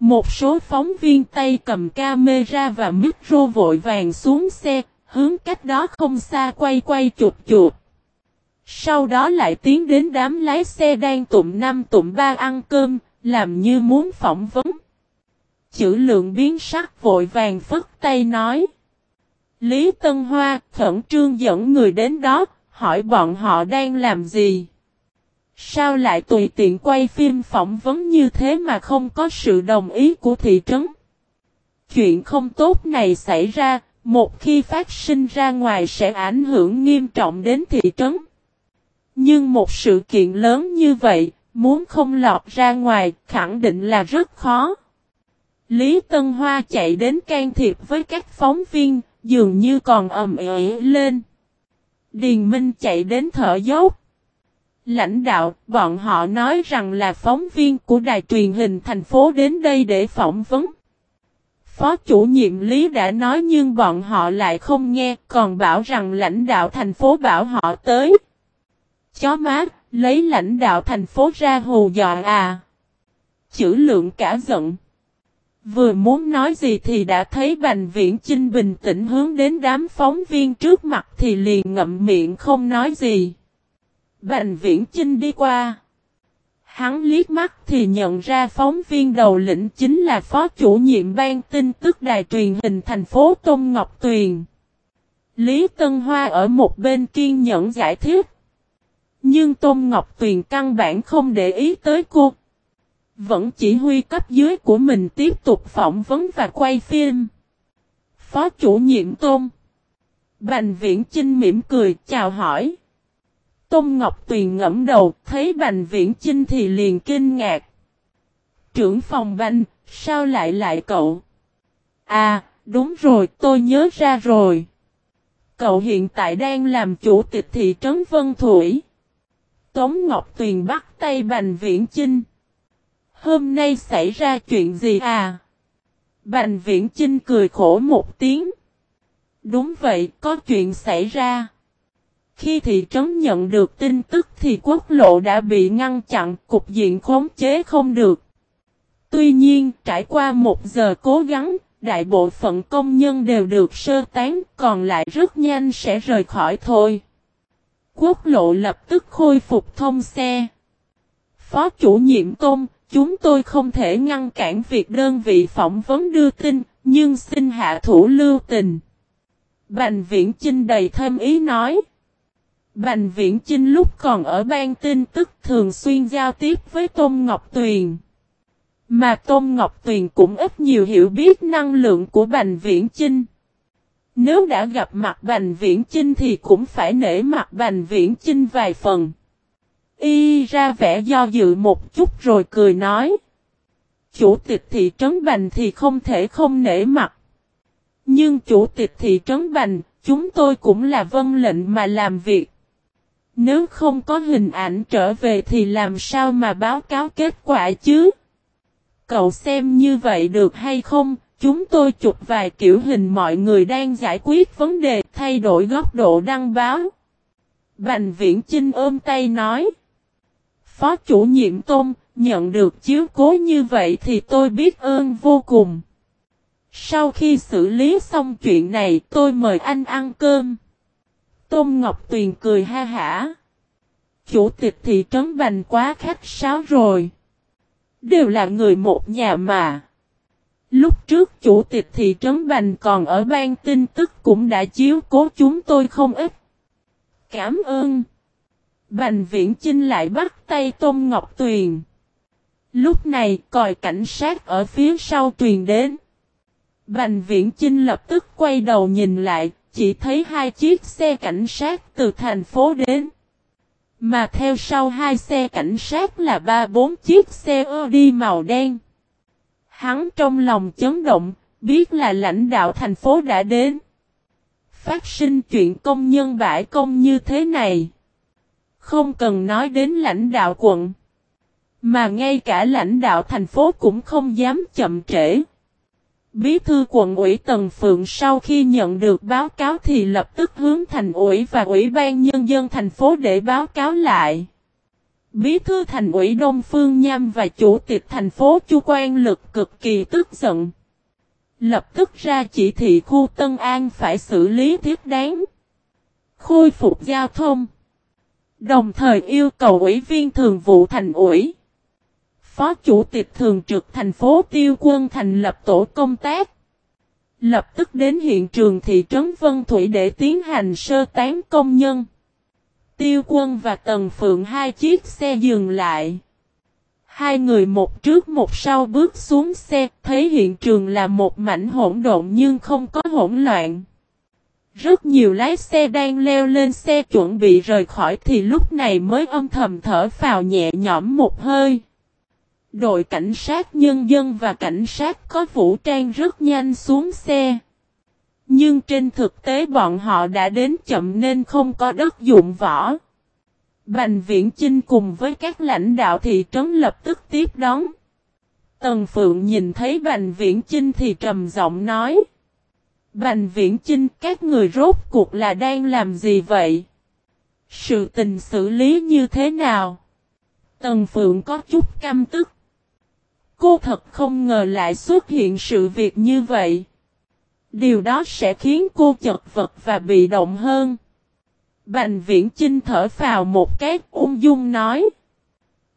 Một số phóng viên tay cầm camera và micro vội vàng xuống xe, hướng cách đó không xa quay quay chụp chụp. Sau đó lại tiến đến đám lái xe đang tụm năm tụm ba ăn cơm, làm như muốn phỏng vấn. Chữ lượng biến sắc vội vàng phất tay nói. Lý Tân Hoa khẩn trương dẫn người đến đó, hỏi bọn họ đang làm gì. Sao lại tùy tiện quay phim phỏng vấn như thế mà không có sự đồng ý của thị trấn? Chuyện không tốt này xảy ra, một khi phát sinh ra ngoài sẽ ảnh hưởng nghiêm trọng đến thị trấn. Nhưng một sự kiện lớn như vậy, muốn không lọt ra ngoài, khẳng định là rất khó. Lý Tân Hoa chạy đến can thiệp với các phóng viên, dường như còn ầm ĩ lên. Điền Minh chạy đến thở dốc. Lãnh đạo, bọn họ nói rằng là phóng viên của đài truyền hình thành phố đến đây để phỏng vấn. Phó chủ nhiệm Lý đã nói nhưng bọn họ lại không nghe, còn bảo rằng lãnh đạo thành phố bảo họ tới. Chó má, lấy lãnh đạo thành phố ra hù dọa à. Chữ lượng cả giận. Vừa muốn nói gì thì đã thấy Bành Viễn Chinh bình tĩnh hướng đến đám phóng viên trước mặt thì liền ngậm miệng không nói gì. Bành Viễn Chinh đi qua. Hắn liếc mắt thì nhận ra phóng viên đầu lĩnh chính là phó chủ nhiệm ban tin tức đài truyền hình thành phố Tôn Ngọc Tuyền. Lý Tân Hoa ở một bên kiên nhẫn giải thích. Nhưng Tôn Ngọc Tuyền căn bản không để ý tới cô. Vẫn chỉ huy cấp dưới của mình tiếp tục phỏng vấn và quay phim. Phó chủ nhiệm Tôn. Bành Viễn Chinh mỉm cười chào hỏi. Tôn Ngọc Tuyền ngẫm đầu, thấy Bành Viễn Chinh thì liền kinh ngạc. Trưởng phòng Bành, sao lại lại cậu? À, đúng rồi, tôi nhớ ra rồi. Cậu hiện tại đang làm chủ tịch thị trấn Vân Thủy. Tống Ngọc Tuyền bắt tay Bành Viễn Chinh. Hôm nay xảy ra chuyện gì à? Bành Viễn Chinh cười khổ một tiếng. Đúng vậy, có chuyện xảy ra. Khi thị trấn nhận được tin tức thì quốc lộ đã bị ngăn chặn, cục diện khống chế không được. Tuy nhiên, trải qua một giờ cố gắng, đại bộ phận công nhân đều được sơ tán, còn lại rất nhanh sẽ rời khỏi thôi. Quốc lộ lập tức khôi phục thông xe. Phó chủ nhiệm Tôn, chúng tôi không thể ngăn cản việc đơn vị phỏng vấn đưa tin, nhưng xin hạ thủ lưu tình. Bành viễn Chinh đầy thêm ý nói. Bành Viễn Chinh lúc còn ở ban tin tức thường xuyên giao tiếp với Tôn Ngọc Tuyền. Mà Tôn Ngọc Tuyền cũng ít nhiều hiểu biết năng lượng của Bành Viễn Chinh. Nếu đã gặp mặt Bành Viễn Chinh thì cũng phải nể mặt Bành Viễn Chinh vài phần. Y ra vẻ do dự một chút rồi cười nói. Chủ tịch thị trấn Bành thì không thể không nể mặt. Nhưng chủ tịch thị trấn Bành, chúng tôi cũng là vân lệnh mà làm việc. Nếu không có hình ảnh trở về thì làm sao mà báo cáo kết quả chứ? Cậu xem như vậy được hay không? Chúng tôi chụp vài kiểu hình mọi người đang giải quyết vấn đề thay đổi góc độ đăng báo. Bành viễn Chinh ôm tay nói. Phó chủ nhiệm Tôn, nhận được chiếu cố như vậy thì tôi biết ơn vô cùng. Sau khi xử lý xong chuyện này tôi mời anh ăn cơm. Tôn Ngọc Tuyền cười ha hả. Chủ tịch thị trấn Bành quá khách sáo rồi. Đều là người một nhà mà. Lúc trước chủ tịch thị trấn Bành còn ở ban tin tức cũng đã chiếu cố chúng tôi không ít. Cảm ơn. Bành viễn Chinh lại bắt tay Tôn Ngọc Tuyền. Lúc này còi cảnh sát ở phía sau truyền đến. Bành viễn Chinh lập tức quay đầu nhìn lại, chỉ thấy hai chiếc xe cảnh sát từ thành phố đến. Mà theo sau hai xe cảnh sát là ba bốn chiếc xe ơ đi màu đen. Hắn trong lòng chấn động, biết là lãnh đạo thành phố đã đến. Phát sinh chuyện công nhân bãi công như thế này. Không cần nói đến lãnh đạo quận. Mà ngay cả lãnh đạo thành phố cũng không dám chậm trễ. Bí thư quận ủy Tần Phượng sau khi nhận được báo cáo thì lập tức hướng thành ủy và ủy ban nhân dân thành phố để báo cáo lại. Bí thư thành ủy Đông Phương Nham và chủ tịch thành phố Chu Quan Lực cực kỳ tức giận. Lập tức ra chỉ thị khu Tân An phải xử lý thiết đáng. Khôi phục giao thông. Đồng thời yêu cầu ủy viên thường vụ thành ủy. Phó chủ tịch thường trực thành phố Tiêu Quân thành lập tổ công tác. Lập tức đến hiện trường thị trấn Vân Thủy để tiến hành sơ tán công nhân. Tiêu quân và Tần Phượng hai chiếc xe dừng lại. Hai người một trước một sau bước xuống xe, thấy hiện trường là một mảnh hỗn độn nhưng không có hỗn loạn. Rất nhiều lái xe đang leo lên xe chuẩn bị rời khỏi thì lúc này mới âm thầm thở phào nhẹ nhõm một hơi. Đội cảnh sát nhân dân và cảnh sát có vũ trang rất nhanh xuống xe. Nhưng trên thực tế bọn họ đã đến chậm nên không có đất dụng võ. Bành viễn Chinh cùng với các lãnh đạo thị trấn lập tức tiếp đón. Tần Phượng nhìn thấy Bành Viễn Chinh thì trầm giọng nói. Bành Viễn Chinh, các người rốt cuộc là đang làm gì vậy? Sự tình xử lý như thế nào? Tần Phượng có chút căm tức. Cô thật không ngờ lại xuất hiện sự việc như vậy. Điều đó sẽ khiến cô chật vật và bị động hơn. Bành viễn Trinh thở vào một cái, ung dung nói.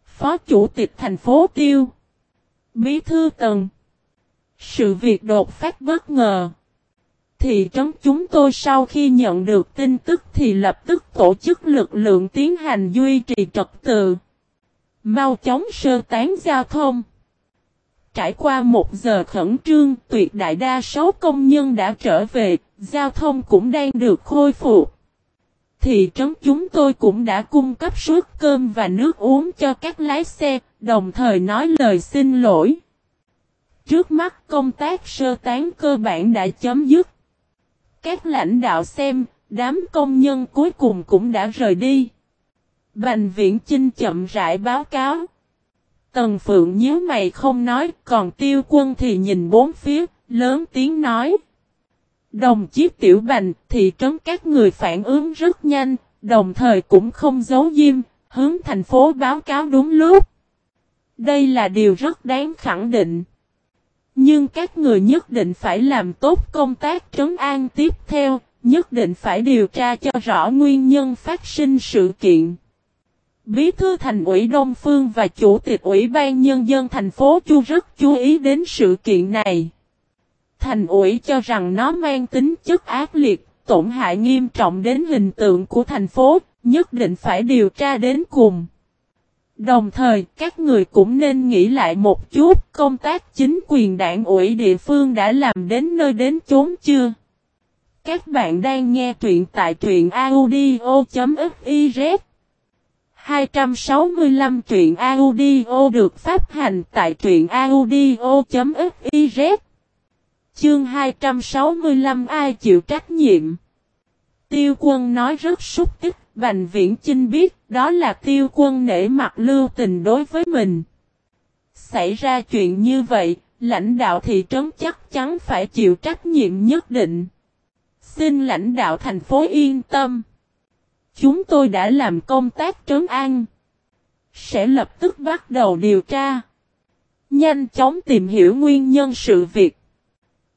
Phó chủ tịch thành phố Tiêu. Bí thư tần. Sự việc đột phát bất ngờ. Thị trấn chúng tôi sau khi nhận được tin tức thì lập tức tổ chức lực lượng tiến hành duy trì trật tự. Mau chóng sơ tán giao thông. Trải qua một giờ khẩn trương, tuyệt đại đa số công nhân đã trở về, giao thông cũng đang được khôi phục. Thị trấn chúng tôi cũng đã cung cấp suất cơm và nước uống cho các lái xe, đồng thời nói lời xin lỗi. Trước mắt công tác sơ tán cơ bản đã chấm dứt. Các lãnh đạo xem, đám công nhân cuối cùng cũng đã rời đi. Bành viễn Chinh chậm rãi báo cáo. Tần Phượng nhớ mày không nói, còn tiêu quân thì nhìn bốn phía, lớn tiếng nói. Đồng chí Tiểu Bành, thị trấn các người phản ứng rất nhanh, đồng thời cũng không giấu diêm, hướng thành phố báo cáo đúng lúc. Đây là điều rất đáng khẳng định. Nhưng các người nhất định phải làm tốt công tác trấn an tiếp theo, nhất định phải điều tra cho rõ nguyên nhân phát sinh sự kiện. Bí thư thành ủy Đông Phương và chủ tịch ủy ban nhân dân thành phố Chu rất chú ý đến sự kiện này. Thành ủy cho rằng nó mang tính chất ác liệt, tổn hại nghiêm trọng đến hình tượng của thành phố, nhất định phải điều tra đến cùng. Đồng thời, các người cũng nên nghĩ lại một chút, công tác chính quyền đảng ủy địa phương đã làm đến nơi đến chốn chưa? Các bạn đang nghe truyện tại truyện audio.fif 265 truyện audio được phát hành tại truyện audio.fiz Chương 265 ai chịu trách nhiệm? Tiêu quân nói rất xúc tích, Bành Viễn Chinh biết đó là tiêu quân nể mặt lưu tình đối với mình. Xảy ra chuyện như vậy, lãnh đạo thị trấn chắc chắn phải chịu trách nhiệm nhất định. Xin lãnh đạo thành phố yên tâm. Chúng tôi đã làm công tác trấn an. Sẽ lập tức bắt đầu điều tra. Nhanh chóng tìm hiểu nguyên nhân sự việc.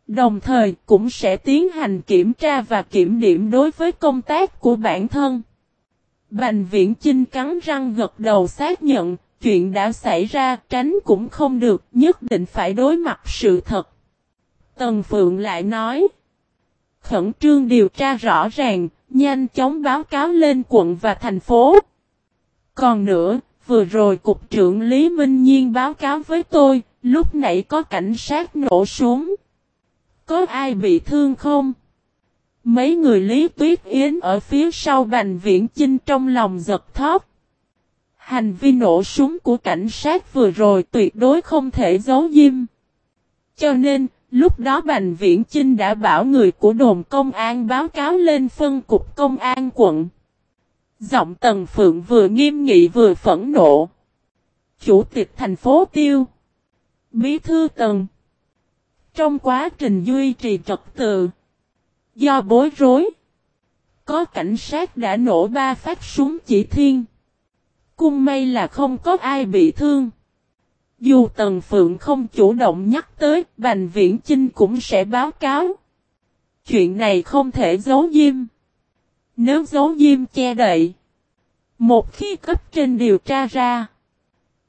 Đồng thời cũng sẽ tiến hành kiểm tra và kiểm điểm đối với công tác của bản thân. Bành viễn Chinh cắn răng gật đầu xác nhận, chuyện đã xảy ra tránh cũng không được, nhất định phải đối mặt sự thật. Tần Phượng lại nói, khẩn trương điều tra rõ ràng, nhanh chóng báo cáo lên quận và thành phố. Còn nữa, vừa rồi Cục trưởng Lý Minh Nhiên báo cáo với tôi, lúc nãy có cảnh sát nổ súng. Có ai bị thương không? Mấy người Lý Tuyết Yến ở phía sau Bành Viễn Chinh trong lòng giật thóp. Hành vi nổ súng của cảnh sát vừa rồi tuyệt đối không thể giấu diêm. Cho nên, lúc đó Bành Viễn Chinh đã bảo người của đồn công an báo cáo lên phân cục công an quận. Giọng Tần Phượng vừa nghiêm nghị vừa phẫn nộ. Chủ tịch thành phố Tiêu. Bí thư Tần. Trong quá trình duy trì trật tự, do bối rối, có cảnh sát đã nổ ba phát súng chỉ thiên. Cung may là không có ai bị thương. Dù Tần Phượng không chủ động nhắc tới, Bành Viễn Chinh cũng sẽ báo cáo. Chuyện này không thể giấu diêm. Nếu giấu diêm che đậy, một khi cấp trên điều tra ra,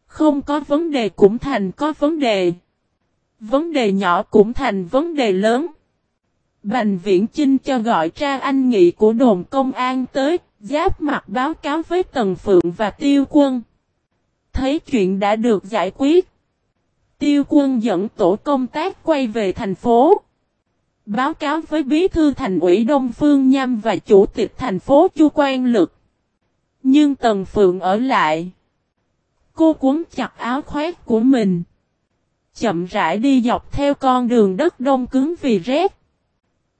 không có vấn đề cũng thành có vấn đề. Vấn đề nhỏ cũng thành vấn đề lớn. Bành Viễn Chinh cho gọi ra anh nghị của đồn công an tới, giáp mặt báo cáo với Tần Phượng và Tiêu Quân. Thấy chuyện đã được giải quyết. Tiêu Quân dẫn tổ công tác quay về thành phố. Báo cáo với Bí thư thành ủy Đông Phương Nham và Chủ tịch thành phố Chu Quan Lực. Nhưng Tần Phượng ở lại. Cô cuốn chặt áo khoét của mình. Chậm rãi đi dọc theo con đường đất đông cứng vì rét.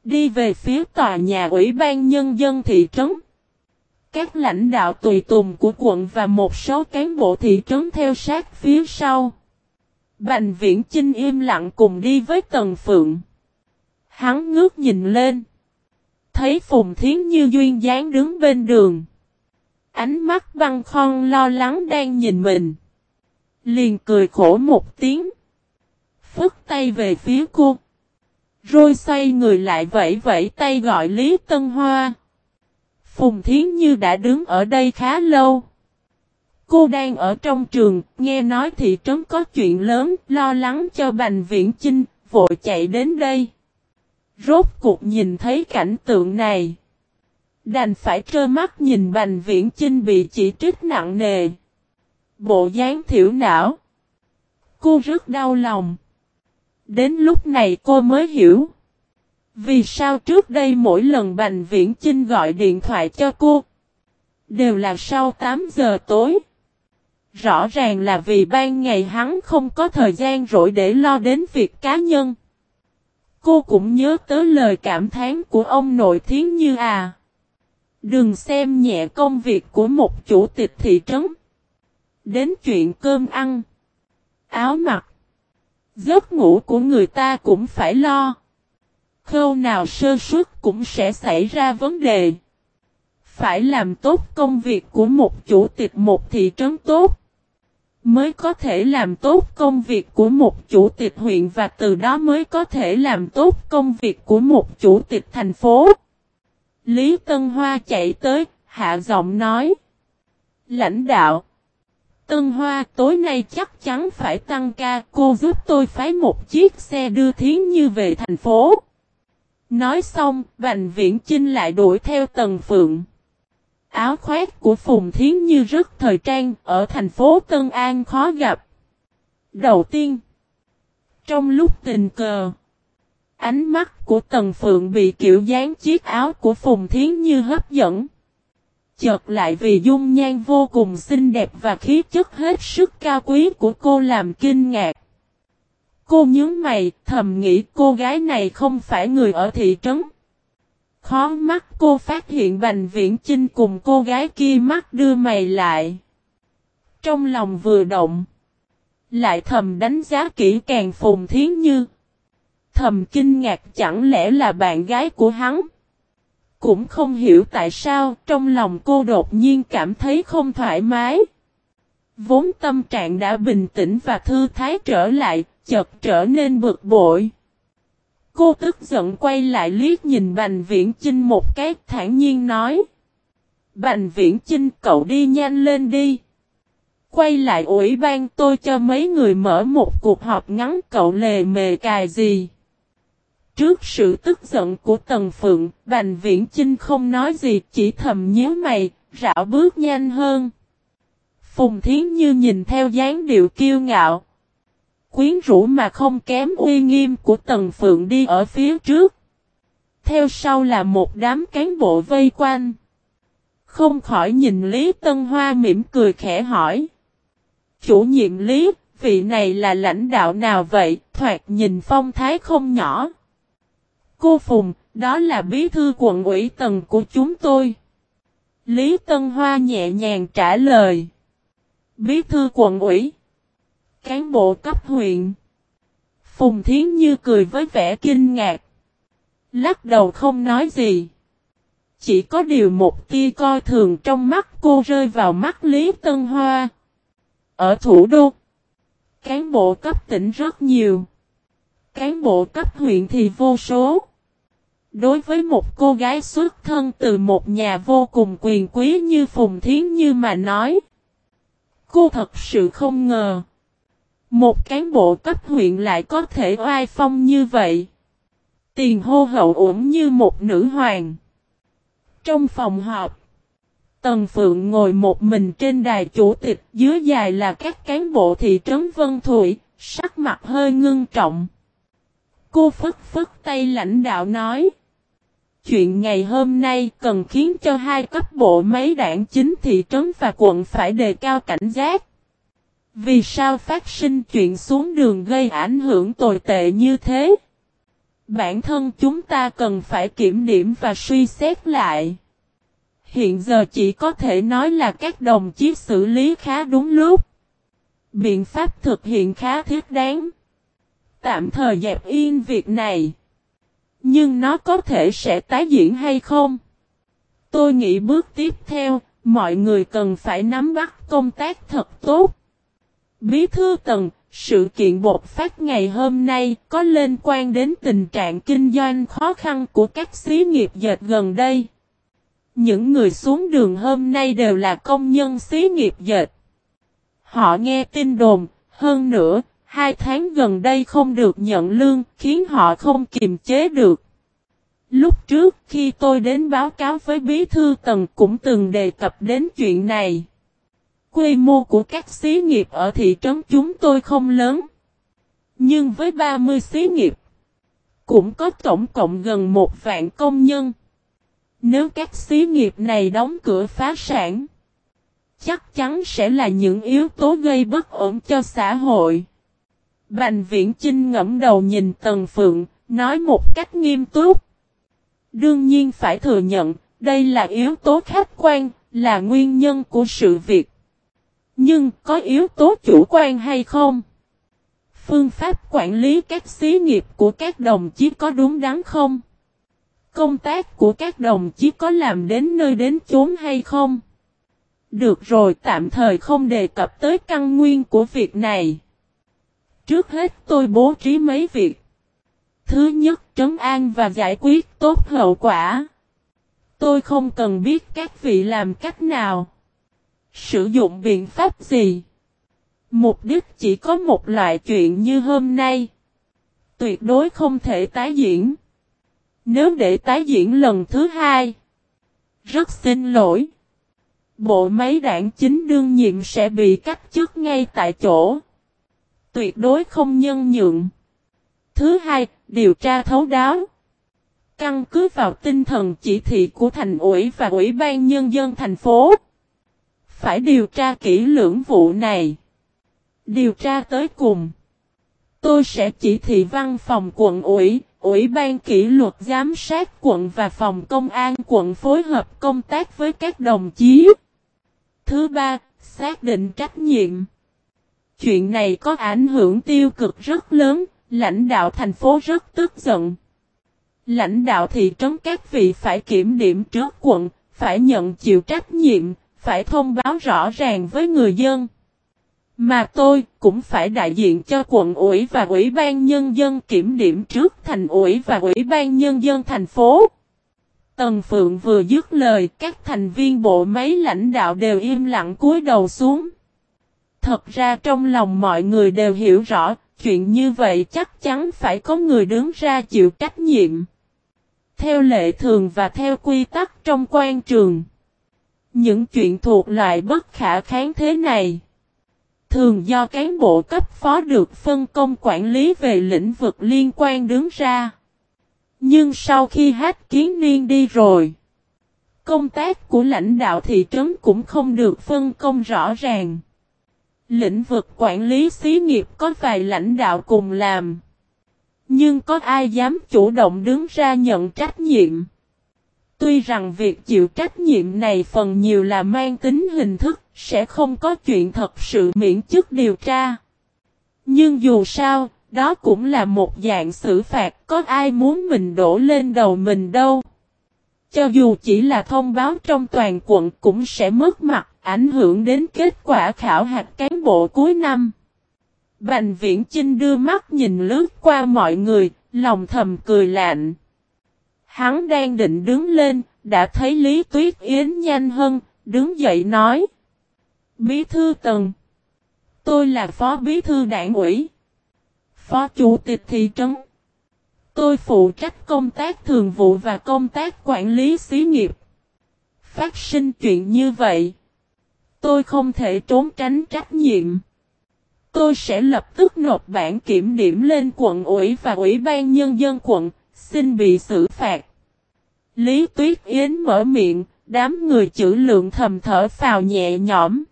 Đi về phía tòa nhà Ủy ban Nhân dân thị trấn. Các lãnh đạo tùy tùng của quận và một số cán bộ thị trấn theo sát phía sau. Bành viễn Chinh im lặng cùng đi với Tần Phượng. Hắn ngước nhìn lên. Thấy Phùng Thiến Như duyên dáng đứng bên đường. Ánh mắt băng khon lo lắng đang nhìn mình. Liền cười khổ một tiếng. Phức tay về phía cô. Rồi xoay người lại vẫy vẫy tay gọi Lý Tân Hoa. Phùng Thiến Như đã đứng ở đây khá lâu. Cô đang ở trong trường, nghe nói thị trấn có chuyện lớn, lo lắng cho Bành Viễn Chinh, vội chạy đến đây. Rốt cuộc nhìn thấy cảnh tượng này. Đành phải trơ mắt nhìn Bành Viễn Chinh bị chỉ trích nặng nề. Bộ dáng thiểu não. Cô rất đau lòng. Đến lúc này cô mới hiểu. Vì sao trước đây mỗi lần Bành Viễn Chinh gọi điện thoại cho cô. Đều là sau 8 giờ tối. Rõ ràng là vì ban ngày hắn không có thời gian rỗi để lo đến việc cá nhân. Cô cũng nhớ tới lời cảm thán của ông nội thiến như à. Đừng xem nhẹ công việc của một chủ tịch thị trấn. Đến chuyện cơm ăn, áo mặc, giấc ngủ của người ta cũng phải lo. Khâu nào sơ suất cũng sẽ xảy ra vấn đề. Phải làm tốt công việc của một chủ tịch một thị trấn tốt. Mới có thể làm tốt công việc của một chủ tịch huyện và từ đó mới có thể làm tốt công việc của một chủ tịch thành phố. Lý Tân Hoa chạy tới, hạ giọng nói. Lãnh đạo. Tân Hoa tối nay chắc chắn phải tăng ca, cô giúp tôi phái một chiếc xe đưa Thiến Như về thành phố. Nói xong, Bành Viễn Chinh lại đuổi theo Tần Phượng. Áo khoét của Phùng Thiến Như rất thời trang, ở thành phố Tân An khó gặp. Đầu tiên, trong lúc tình cờ, ánh mắt của Tần Phượng bị kiểu dáng chiếc áo của Phùng Thiến Như hấp dẫn. Chợt lại vì dung nhan vô cùng xinh đẹp và khí chất hết sức cao quý của cô làm kinh ngạc. Cô nhớ mày, thầm nghĩ cô gái này không phải người ở thị trấn. Khó mắt cô phát hiện Bành Viễn Chinh cùng cô gái kia mắt đưa mày lại. Trong lòng vừa động. Lại thầm đánh giá kỹ càng Phùng Thiến Như. Thầm kinh ngạc chẳng lẽ là bạn gái của hắn. Cũng không hiểu tại sao trong lòng cô đột nhiên cảm thấy không thoải mái. Vốn tâm trạng đã bình tĩnh và thư thái trở lại, chợt trở nên bực bội. Cô tức giận quay lại liếc nhìn Bành Viễn Chinh một cái thản nhiên nói. Bành Viễn Chinh cậu đi nhanh lên đi. Quay lại ủy ban tôi cho mấy người mở một cuộc họp ngắn cậu lề mề cài gì. Trước sự tức giận của Tần Phượng, Bành Viễn Chinh không nói gì chỉ thầm nhớ mày, rảo bước nhanh hơn. Phùng Thiến Như nhìn theo dáng điệu kiêu ngạo quyến rũ mà không kém uy nghiêm của Tần Phượng đi ở phía trước. Theo sau là một đám cán bộ vây quanh. Không khỏi nhìn Lý Tân Hoa mỉm cười khẽ hỏi. Chủ nhiệm Lý, vị này là lãnh đạo nào vậy, thoạt nhìn phong thái không nhỏ. Cô Phùng, đó là bí thư quận ủy tầng của chúng tôi. Lý Tân Hoa nhẹ nhàng trả lời. Bí thư quận ủy cán bộ cấp huyện. Phùng Thiến Như cười với vẻ kinh ngạc. Lắc đầu không nói gì. Chỉ có điều một tia coi thường trong mắt cô rơi vào mắt Lý Tân Hoa. Ở thủ đô, cán bộ cấp tỉnh rất nhiều. Cán bộ cấp huyện thì vô số. Đối với một cô gái xuất thân từ một nhà vô cùng quyền quý như Phùng Thiến Như mà nói. Cô thật sự không ngờ. Một cán bộ cấp huyện lại có thể oai phong như vậy. Tiền hô hậu ổn như một nữ hoàng. Trong phòng họp, Tần Phượng ngồi một mình trên đài chủ tịch, dưới dài là các cán bộ thị trấn Vân Thụy, sắc mặt hơi ngưng trọng. Cô phất phất tay lãnh đạo nói. Chuyện ngày hôm nay cần khiến cho hai cấp bộ mấy đảng chính thị trấn và quận phải đề cao cảnh giác. Vì sao phát sinh chuyện xuống đường gây ảnh hưởng tồi tệ như thế? Bản thân chúng ta cần phải kiểm điểm và suy xét lại. Hiện giờ chỉ có thể nói là các đồng chí xử lý khá đúng lúc. Biện pháp thực hiện khá thiết đáng. Tạm thời dẹp yên việc này. Nhưng nó có thể sẽ tái diễn hay không? Tôi nghĩ bước tiếp theo, mọi người cần phải nắm bắt công tác thật tốt. Bí thư tầng, sự kiện bột phát ngày hôm nay có liên quan đến tình trạng kinh doanh khó khăn của các xí nghiệp dệt gần đây. Những người xuống đường hôm nay đều là công nhân xí nghiệp dệt. Họ nghe tin đồn, hơn nữa, hai tháng gần đây không được nhận lương, khiến họ không kiềm chế được. Lúc trước khi tôi đến báo cáo với bí thư tần cũng từng đề cập đến chuyện này. Quy mô của các xí nghiệp ở thị trấn chúng tôi không lớn. Nhưng với 30 xí nghiệp, cũng có tổng cộng gần một vạn công nhân. Nếu các xí nghiệp này đóng cửa phá sản, chắc chắn sẽ là những yếu tố gây bất ổn cho xã hội. Bành viễn Chinh ngẫm đầu nhìn Tần Phượng, nói một cách nghiêm túc. Đương nhiên phải thừa nhận, đây là yếu tố khách quan, là nguyên nhân của sự việc. Nhưng có yếu tố chủ quan hay không? Phương pháp quản lý các xí nghiệp của các đồng chí có đúng đắn không? Công tác của các đồng chí có làm đến nơi đến chốn hay không? Được rồi tạm thời không đề cập tới căn nguyên của việc này. Trước hết tôi bố trí mấy việc. Thứ nhất, trấn an và giải quyết tốt hậu quả. Tôi không cần biết các vị làm cách nào. Sử dụng biện pháp gì? Mục đích chỉ có một loại chuyện như hôm nay. Tuyệt đối không thể tái diễn. Nếu để tái diễn lần thứ hai. Rất xin lỗi. Bộ máy đảng chính đương nhiệm sẽ bị cắt chức ngay tại chỗ. Tuyệt đối không nhân nhượng. Thứ hai, điều tra thấu đáo. Căn cứ vào tinh thần chỉ thị của thành ủy và ủy ban nhân dân thành phố. Phải điều tra kỹ lưỡng vụ này. Điều tra tới cùng. Tôi sẽ chỉ thị văn phòng quận ủy, ủy ban kỷ luật giám sát quận và phòng công an quận phối hợp công tác với các đồng chí. Thứ ba, xác định trách nhiệm. Chuyện này có ảnh hưởng tiêu cực rất lớn, lãnh đạo thành phố rất tức giận. Lãnh đạo thị trấn các vị phải kiểm điểm trước quận, phải nhận chịu trách nhiệm, phải thông báo rõ ràng với người dân. Mà tôi cũng phải đại diện cho quận ủy và ủy ban nhân dân kiểm điểm trước thành ủy và ủy ban nhân dân thành phố. Tần Phượng vừa dứt lời, các thành viên bộ máy lãnh đạo đều im lặng cúi đầu xuống. Thật ra trong lòng mọi người đều hiểu rõ, chuyện như vậy chắc chắn phải có người đứng ra chịu trách nhiệm. Theo lệ thường và theo quy tắc trong quan trường. Những chuyện thuộc loại bất khả kháng thế này thường do cán bộ cấp phó được phân công quản lý về lĩnh vực liên quan đứng ra. Nhưng sau khi hát kiến niên đi rồi, công tác của lãnh đạo thị trấn cũng không được phân công rõ ràng. Lĩnh vực quản lý xí nghiệp có vài lãnh đạo cùng làm. Nhưng có ai dám chủ động đứng ra nhận trách nhiệm? Tuy rằng việc chịu trách nhiệm này phần nhiều là mang tính hình thức, sẽ không có chuyện thật sự miễn chức điều tra. Nhưng dù sao, đó cũng là một dạng xử phạt, có ai muốn mình đổ lên đầu mình đâu. Cho dù chỉ là thông báo trong toàn quận cũng sẽ mất mặt, ảnh hưởng đến kết quả khảo hạch cán bộ cuối năm. Bành viễn Chinh đưa mắt nhìn lướt qua mọi người, lòng thầm cười lạnh. Hắn đang định đứng lên, đã thấy Lý Tuyết Yến nhanh hơn, đứng dậy nói. Bí thư tần. Tôi là phó bí thư đảng ủy. Phó chủ tịch thị trấn. Tôi phụ trách công tác thường vụ và công tác quản lý xí nghiệp. Phát sinh chuyện như vậy. Tôi không thể trốn tránh trách nhiệm. Tôi sẽ lập tức nộp bản kiểm điểm lên quận ủy và ủy ban nhân dân quận, xin bị xử phạt. Lý Tuyết Yến mở miệng, đám người chữ lượng thầm thở phào nhẹ nhõm.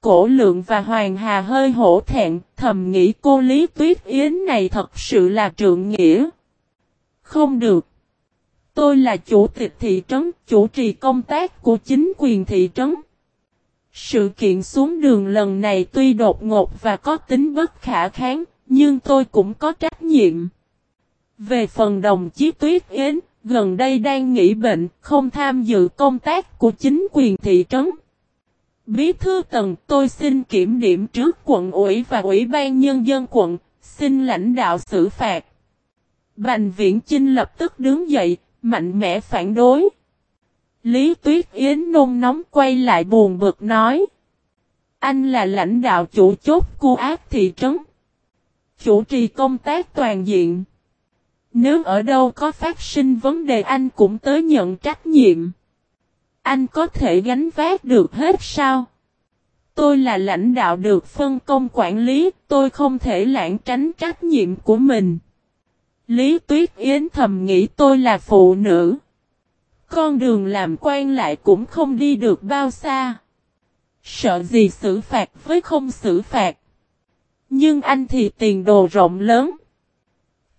Cổ lượng và Hoàng Hà hơi hổ thẹn, thầm nghĩ cô Lý Tuyết Yến này thật sự là trượng nghĩa. Không được. Tôi là chủ tịch thị trấn, chủ trì công tác của chính quyền thị trấn. Sự kiện xuống đường lần này tuy đột ngột và có tính bất khả kháng, nhưng tôi cũng có trách nhiệm. Về phần đồng chí Tuyết Yến, gần đây đang nghỉ bệnh, không tham dự công tác của chính quyền thị trấn. Bí thư tầng tôi xin kiểm điểm trước quận ủy và ủy ban nhân dân quận, xin lãnh đạo xử phạt. Bành viễn Chinh lập tức đứng dậy, mạnh mẽ phản đối. Lý Tuyết Yến nôn nóng quay lại buồn bực nói. Anh là lãnh đạo chủ chốt của ác thị trấn. Chủ trì công tác toàn diện. Nếu ở đâu có phát sinh vấn đề anh cũng tới nhận trách nhiệm. Anh có thể gánh vác được hết sao? Tôi là lãnh đạo được phân công quản lý, tôi không thể lãng tránh trách nhiệm của mình. Lý Tuyết Yến thầm nghĩ tôi là phụ nữ. Con đường làm quan lại cũng không đi được bao xa. Sợ gì xử phạt với không xử phạt. Nhưng anh thì tiền đồ rộng lớn.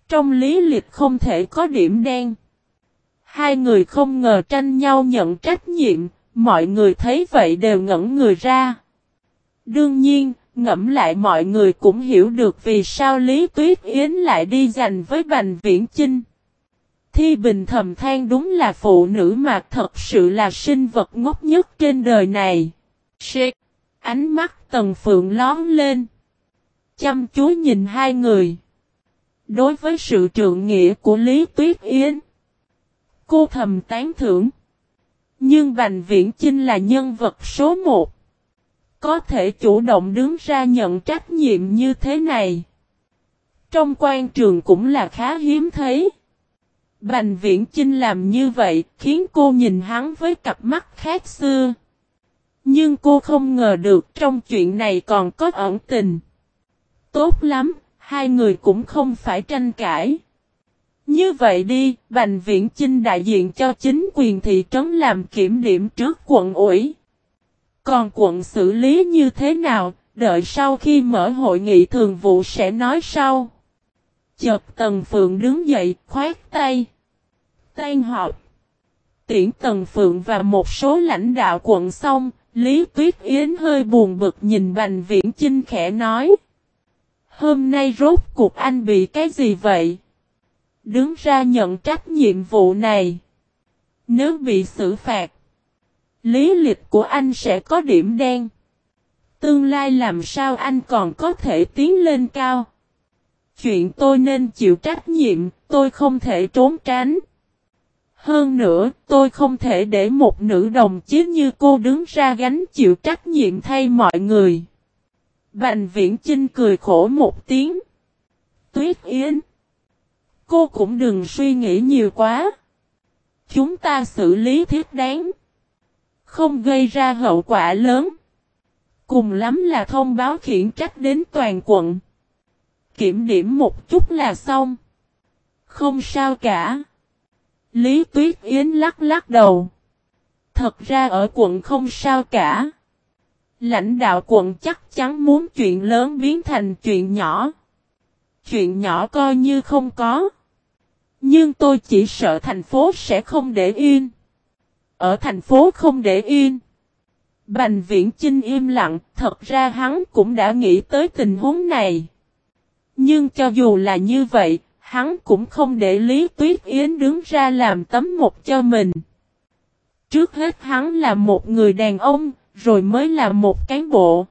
Trong lý lịch không thể có điểm đen. Hai người không ngờ tranh nhau nhận trách nhiệm, mọi người thấy vậy đều ngẩn người ra. Đương nhiên, ngẫm lại mọi người cũng hiểu được vì sao Lý Tuyết Yến lại đi giành với Bành Viễn Chinh. Thi Bình thầm than đúng là phụ nữ mà thật sự là sinh vật ngốc nhất trên đời này. Shit! Ánh mắt Tần Phượng lón lên. Chăm chú nhìn hai người. Đối với sự trượng nghĩa của Lý Tuyết Yến. Cô thầm tán thưởng. Nhưng Bành Viễn Chinh là nhân vật số một. Có thể chủ động đứng ra nhận trách nhiệm như thế này. Trong quan trường cũng là khá hiếm thấy. Bành viễn Chinh làm như vậy khiến cô nhìn hắn với cặp mắt khác xưa. Nhưng cô không ngờ được trong chuyện này còn có ẩn tình. Tốt lắm, hai người cũng không phải tranh cãi. Như vậy đi, Bành Viễn Chinh đại diện cho chính quyền thị trấn làm kiểm điểm trước quận ủy. Còn quận xử lý như thế nào, đợi sau khi mở hội nghị thường vụ sẽ nói sau. Chợt Tần Phượng đứng dậy, khoát tay. Tan họp. Tiễn Tần Phượng và một số lãnh đạo quận xong, Lý Tuyết Yến hơi buồn bực nhìn Bành Viễn Chinh khẽ nói. Hôm nay rốt cuộc anh bị cái gì vậy? Đứng ra nhận trách nhiệm vụ này. Nếu bị xử phạt, lý lịch của anh sẽ có điểm đen. Tương lai làm sao anh còn có thể tiến lên cao? Chuyện tôi nên chịu trách nhiệm, tôi không thể trốn tránh. Hơn nữa, tôi không thể để một nữ đồng chí như cô đứng ra gánh chịu trách nhiệm thay mọi người. Bành viễn Chinh cười khổ một tiếng. Tuyết Yến. Cô cũng đừng suy nghĩ nhiều quá. Chúng ta xử lý thiết đáng. Không gây ra hậu quả lớn. Cùng lắm là thông báo khiển trách đến toàn quận. Kiểm điểm một chút là xong. Không sao cả. Lý Tuyết Yến lắc lắc đầu. Thật ra ở quận không sao cả. Lãnh đạo quận chắc chắn muốn chuyện lớn biến thành chuyện nhỏ. Chuyện nhỏ coi như không có. Nhưng tôi chỉ sợ thành phố sẽ không để yên. Ở thành phố không để yên. Bành viễn Chinh im lặng, thật ra hắn cũng đã nghĩ tới tình huống này. Nhưng cho dù là như vậy, hắn cũng không để Lý Tuyết Yến đứng ra làm tấm một cho mình. Trước hết hắn là một người đàn ông, rồi mới là một cán bộ.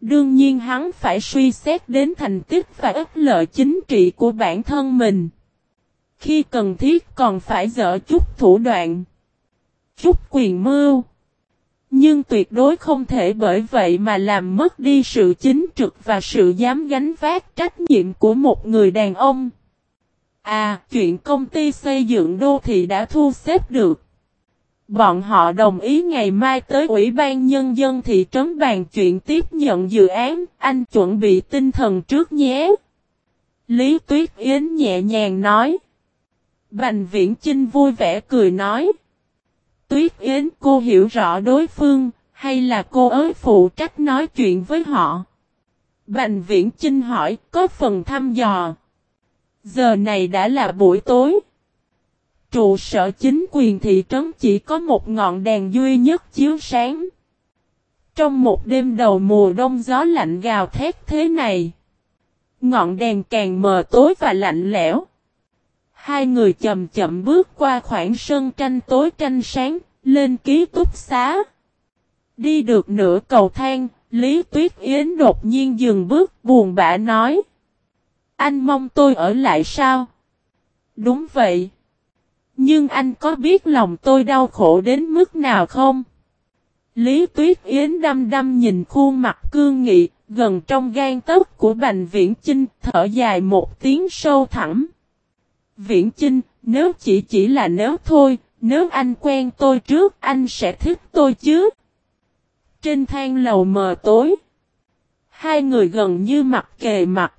Đương nhiên hắn phải suy xét đến thành tích và ích lợi chính trị của bản thân mình. Khi cần thiết còn phải dở chút thủ đoạn. Chút quyền mưu. Nhưng tuyệt đối không thể bởi vậy mà làm mất đi sự chính trực và sự dám gánh vác trách nhiệm của một người đàn ông. À, chuyện công ty xây dựng đô thị đã thu xếp được. Bọn họ đồng ý ngày mai tới Ủy ban Nhân dân thị trấn bàn chuyện tiếp nhận dự án, anh chuẩn bị tinh thần trước nhé. Lý Tuyết Yến nhẹ nhàng nói. Bành Viễn Chinh vui vẻ cười nói. Tuyết Yến cô hiểu rõ đối phương, hay là cô ấy phụ trách nói chuyện với họ? Bành Viễn Chinh hỏi, có phần thăm dò. Giờ này đã là buổi tối. Trụ sở chính quyền thị trấn chỉ có một ngọn đèn duy nhất chiếu sáng. Trong một đêm đầu mùa đông gió lạnh gào thét thế này. Ngọn đèn càng mờ tối và lạnh lẽo. Hai người chậm chậm bước qua khoảng sân tranh tối tranh sáng, lên ký túc xá. Đi được nửa cầu thang, Lý Tuyết Yến đột nhiên dừng bước buồn bã nói. Anh mong tôi ở lại sao? Đúng vậy. Nhưng anh có biết lòng tôi đau khổ đến mức nào không? Lý Tuyết Yến đăm đăm nhìn khuôn mặt cương nghị, gần trong gan tấc của Bành Viễn Chinh, thở dài một tiếng sâu thẳm. Viễn Chinh, nếu chỉ chỉ là nếu thôi, nếu anh quen tôi trước, anh sẽ thích tôi chứ? Trên thang lầu mờ tối, hai người gần như mặt kề mặt,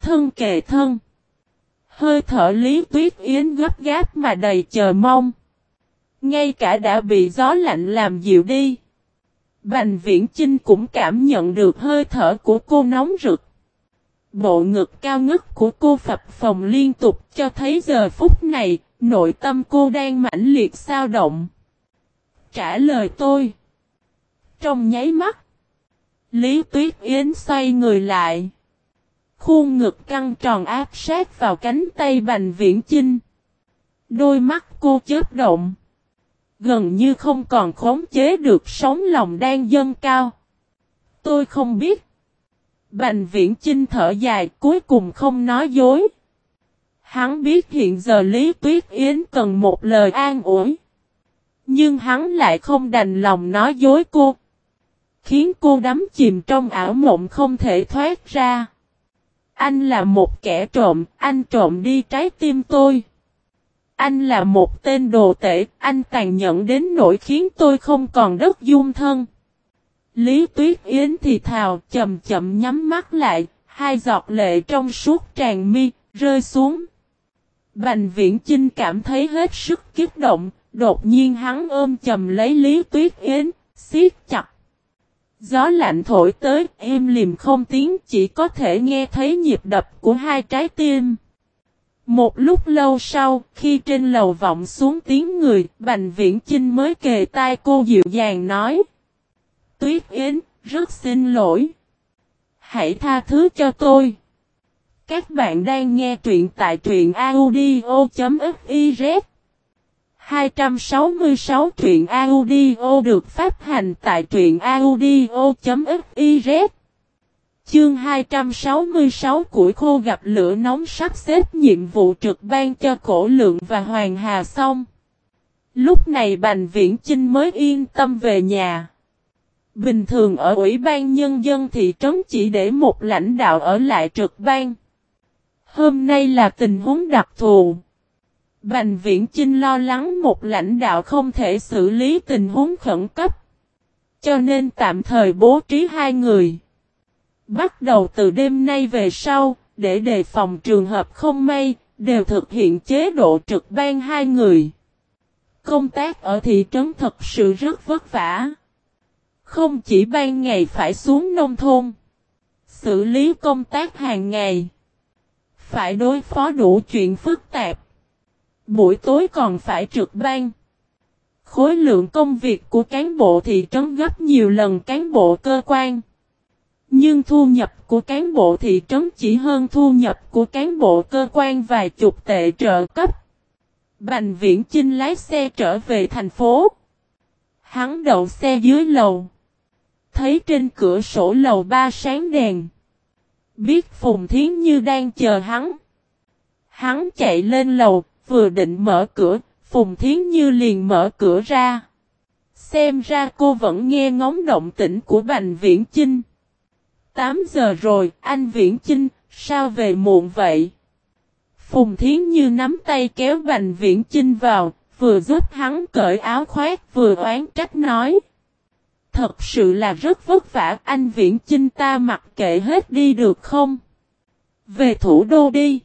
thân kề thân. Hơi thở Lý Tuyết Yến gấp gáp mà đầy chờ mong. Ngay cả đã bị gió lạnh làm dịu đi. Bành viễn Chinh cũng cảm nhận được hơi thở của cô nóng rực. Bộ ngực cao ngất của cô phập phòng liên tục cho thấy giờ phút này, nội tâm cô đang mãnh liệt sao động. Trả lời tôi. Trong nháy mắt, Lý Tuyết Yến xoay người lại. Khuôn ngực căng tròn áp sát vào cánh tay Bành Viễn Chinh. Đôi mắt cô chớp động. Gần như không còn khống chế được sóng lòng đang dâng cao. Tôi không biết. Bành Viễn Chinh thở dài cuối cùng không nói dối. Hắn biết hiện giờ Lý Tuyết Yến cần một lời an ủi. Nhưng hắn lại không đành lòng nói dối cô. Khiến cô đắm chìm trong ảo mộng không thể thoát ra. Anh là một kẻ trộm, anh trộm đi trái tim tôi. Anh là một tên đồ tể, anh tàn nhẫn đến nỗi khiến tôi không còn đất dung thân. Lý Tuyết Yến thì thào chậm chậm nhắm mắt lại, hai giọt lệ trong suốt tràn mi, rơi xuống. Bành viễn Chinh cảm thấy hết sức kích động, đột nhiên hắn ôm chầm lấy Lý Tuyết Yến, siết chặt. Gió lạnh thổi tới, im liềm không tiếng chỉ có thể nghe thấy nhịp đập của hai trái tim. Một lúc lâu sau, khi trên lầu vọng xuống tiếng người, Bành Viễn Chinh mới kề tai cô dịu dàng nói. Tuyết Yến, rất xin lỗi. Hãy tha thứ cho tôi. Các bạn đang nghe truyện tại truyện audio.fiz 266 truyện audio được phát hành tại truyện audio.fiz Chương 266 củi khô gặp lửa nóng sắp xếp nhiệm vụ trực ban cho cổ lượng và hoàng hà xong. Lúc này Bành Viễn Chinh mới yên tâm về nhà. Bình thường ở Ủy ban Nhân dân thị trấn chỉ để một lãnh đạo ở lại trực ban. Hôm nay là tình huống đặc thù. Bành Viễn Chinh lo lắng một lãnh đạo không thể xử lý tình huống khẩn cấp. Cho nên tạm thời bố trí hai người. Bắt đầu từ đêm nay về sau, để đề phòng trường hợp không may, đều thực hiện chế độ trực ban hai người. Công tác ở thị trấn thật sự rất vất vả. Không chỉ ban ngày phải xuống nông thôn, xử lý công tác hàng ngày, phải đối phó đủ chuyện phức tạp buổi tối còn phải trực ban. Khối lượng công việc của cán bộ thị trấn gấp nhiều lần cán bộ cơ quan. Nhưng thu nhập của cán bộ thị trấn chỉ hơn thu nhập của cán bộ cơ quan vài chục tệ trợ cấp. Bành viễn Chinh lái xe trở về thành phố. Hắn đậu xe dưới lầu. Thấy trên cửa sổ lầu ba sáng đèn. Biết Phùng Thiến Như đang chờ hắn. Hắn chạy lên lầu, vừa định mở cửa, Phùng Thiến Như liền mở cửa ra. Xem ra cô vẫn nghe ngóng động tĩnh của Bành Viễn Chinh. 8 giờ rồi, anh Viễn Chinh, sao về muộn vậy? Phùng Thiến Như nắm tay kéo Bành Viễn Chinh vào, vừa giúp hắn cởi áo khoác vừa oán trách nói. Thật sự là rất vất vả, anh Viễn Chinh ta mặc kệ hết đi được không? Về thủ đô đi.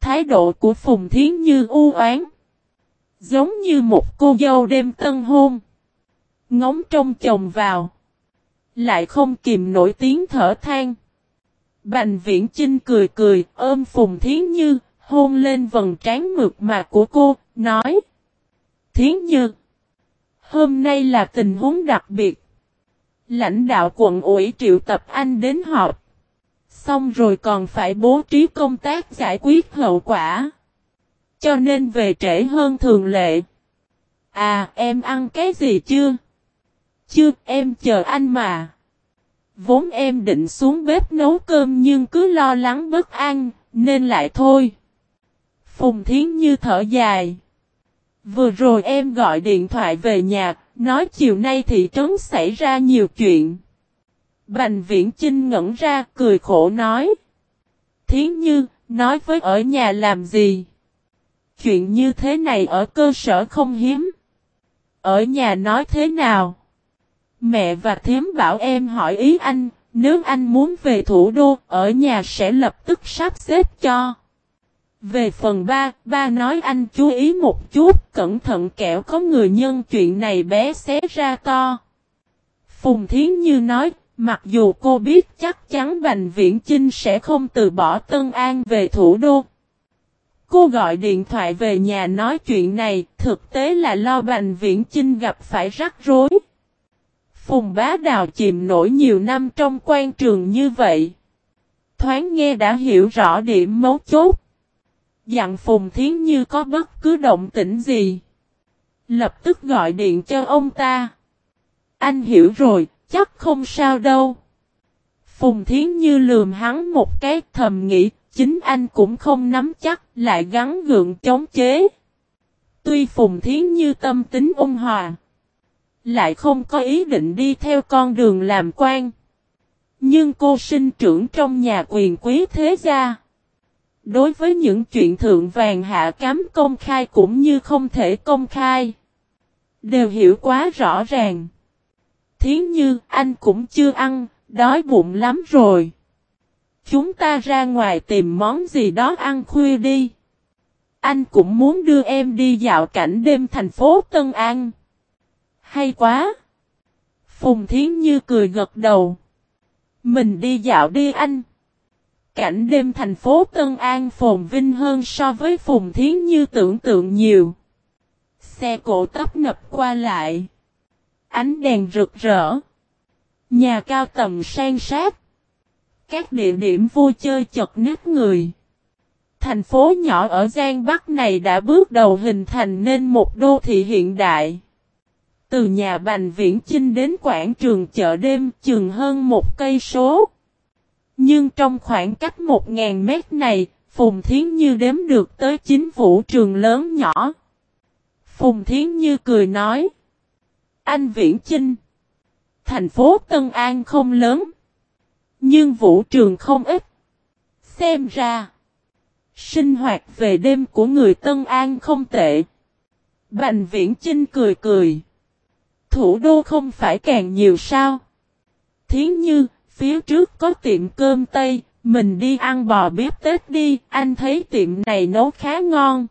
Thái độ của Phùng Thiến Như u oán. Giống như một cô dâu đêm tân hôn. Ngóng trông chồng vào. Lại không kìm nổi tiếng thở than. Bành viễn Chinh cười cười ôm Phùng Thiến Như, hôn lên vầng trán mượt mà của cô, nói. Thiến Như. Hôm nay là tình huống đặc biệt. Lãnh đạo quận ủy triệu tập anh đến họp. Xong rồi còn phải bố trí công tác giải quyết hậu quả. Cho nên về trễ hơn thường lệ. À em ăn cái gì chưa? Chưa em chờ anh mà. Vốn em định xuống bếp nấu cơm nhưng cứ lo lắng bất an, nên lại thôi. Phùng Thiến Như thở dài. Vừa rồi em gọi điện thoại về nhạc nói chiều nay thị trấn xảy ra nhiều chuyện. Bành viễn Chinh ngẩn ra cười khổ nói. Thiến Như, nói với ở nhà làm gì? Chuyện như thế này ở cơ sở không hiếm. Ở nhà nói thế nào? Mẹ và thím bảo em hỏi ý anh, nếu anh muốn về thủ đô, ở nhà sẽ lập tức sắp xếp cho. Về phần ba, ba nói anh chú ý một chút, cẩn thận kẻo có người nhân chuyện này bé xé ra to. Phùng Thiến Như nói, mặc dù cô biết chắc chắn Bành Viễn Chinh sẽ không từ bỏ Tân An về thủ đô. Cô gọi điện thoại về nhà nói chuyện này, thực tế là lo Bành Viễn Chinh gặp phải rắc rối. Phùng bá đào chìm nổi nhiều năm trong quan trường như vậy. Thoáng nghe đã hiểu rõ điểm mấu chốt. Dặn Phùng Thiến Như có bất cứ động tĩnh gì. Lập tức gọi điện cho ông ta. Anh hiểu rồi, chắc không sao đâu. Phùng Thiến Như lườm hắn một cái thầm nghĩ, chính anh cũng không nắm chắc, lại gắn gượng chống chế. Tuy Phùng Thiến Như tâm tính ôn hòa. Lại không có ý định đi theo con đường làm quan. Nhưng cô sinh trưởng trong nhà quyền quý thế gia. Đối với những chuyện thượng vàng hạ cám công khai cũng như không thể công khai. Đều hiểu quá rõ ràng. Thiến như anh cũng chưa ăn, đói bụng lắm rồi. Chúng ta ra ngoài tìm món gì đó ăn khuya đi. Anh cũng muốn đưa em đi dạo cảnh đêm thành phố Tân An. Hay quá! Phùng Thiến Như cười gật đầu. Mình đi dạo đi anh. Cảnh đêm thành phố Tân An phồn vinh hơn so với Phùng Thiến Như tưởng tượng nhiều. Xe cổ tấp nập qua lại. Ánh đèn rực rỡ. Nhà cao tầng sang sát. Các địa điểm vui chơi chật nít người. Thành phố nhỏ ở Giang Bắc này đã bước đầu hình thành nên một đô thị hiện đại. Từ nhà Bành Viễn Chinh đến quảng trường chợ đêm chừng hơn một cây số. Nhưng trong khoảng cách một ngàn mét này, Phùng Thiến Như đếm được tới chín vũ trường lớn nhỏ. Phùng Thiến Như cười nói. Anh Viễn Chinh. Thành phố Tân An không lớn. Nhưng vũ trường không ít. Xem ra. Sinh hoạt về đêm của người Tân An không tệ. Bành Viễn Chinh cười cười. Thủ đô không phải càng nhiều sao? Thiến như, phía trước có tiệm cơm Tây, mình đi ăn bò bếp Tết đi, anh thấy tiệm này nấu khá ngon.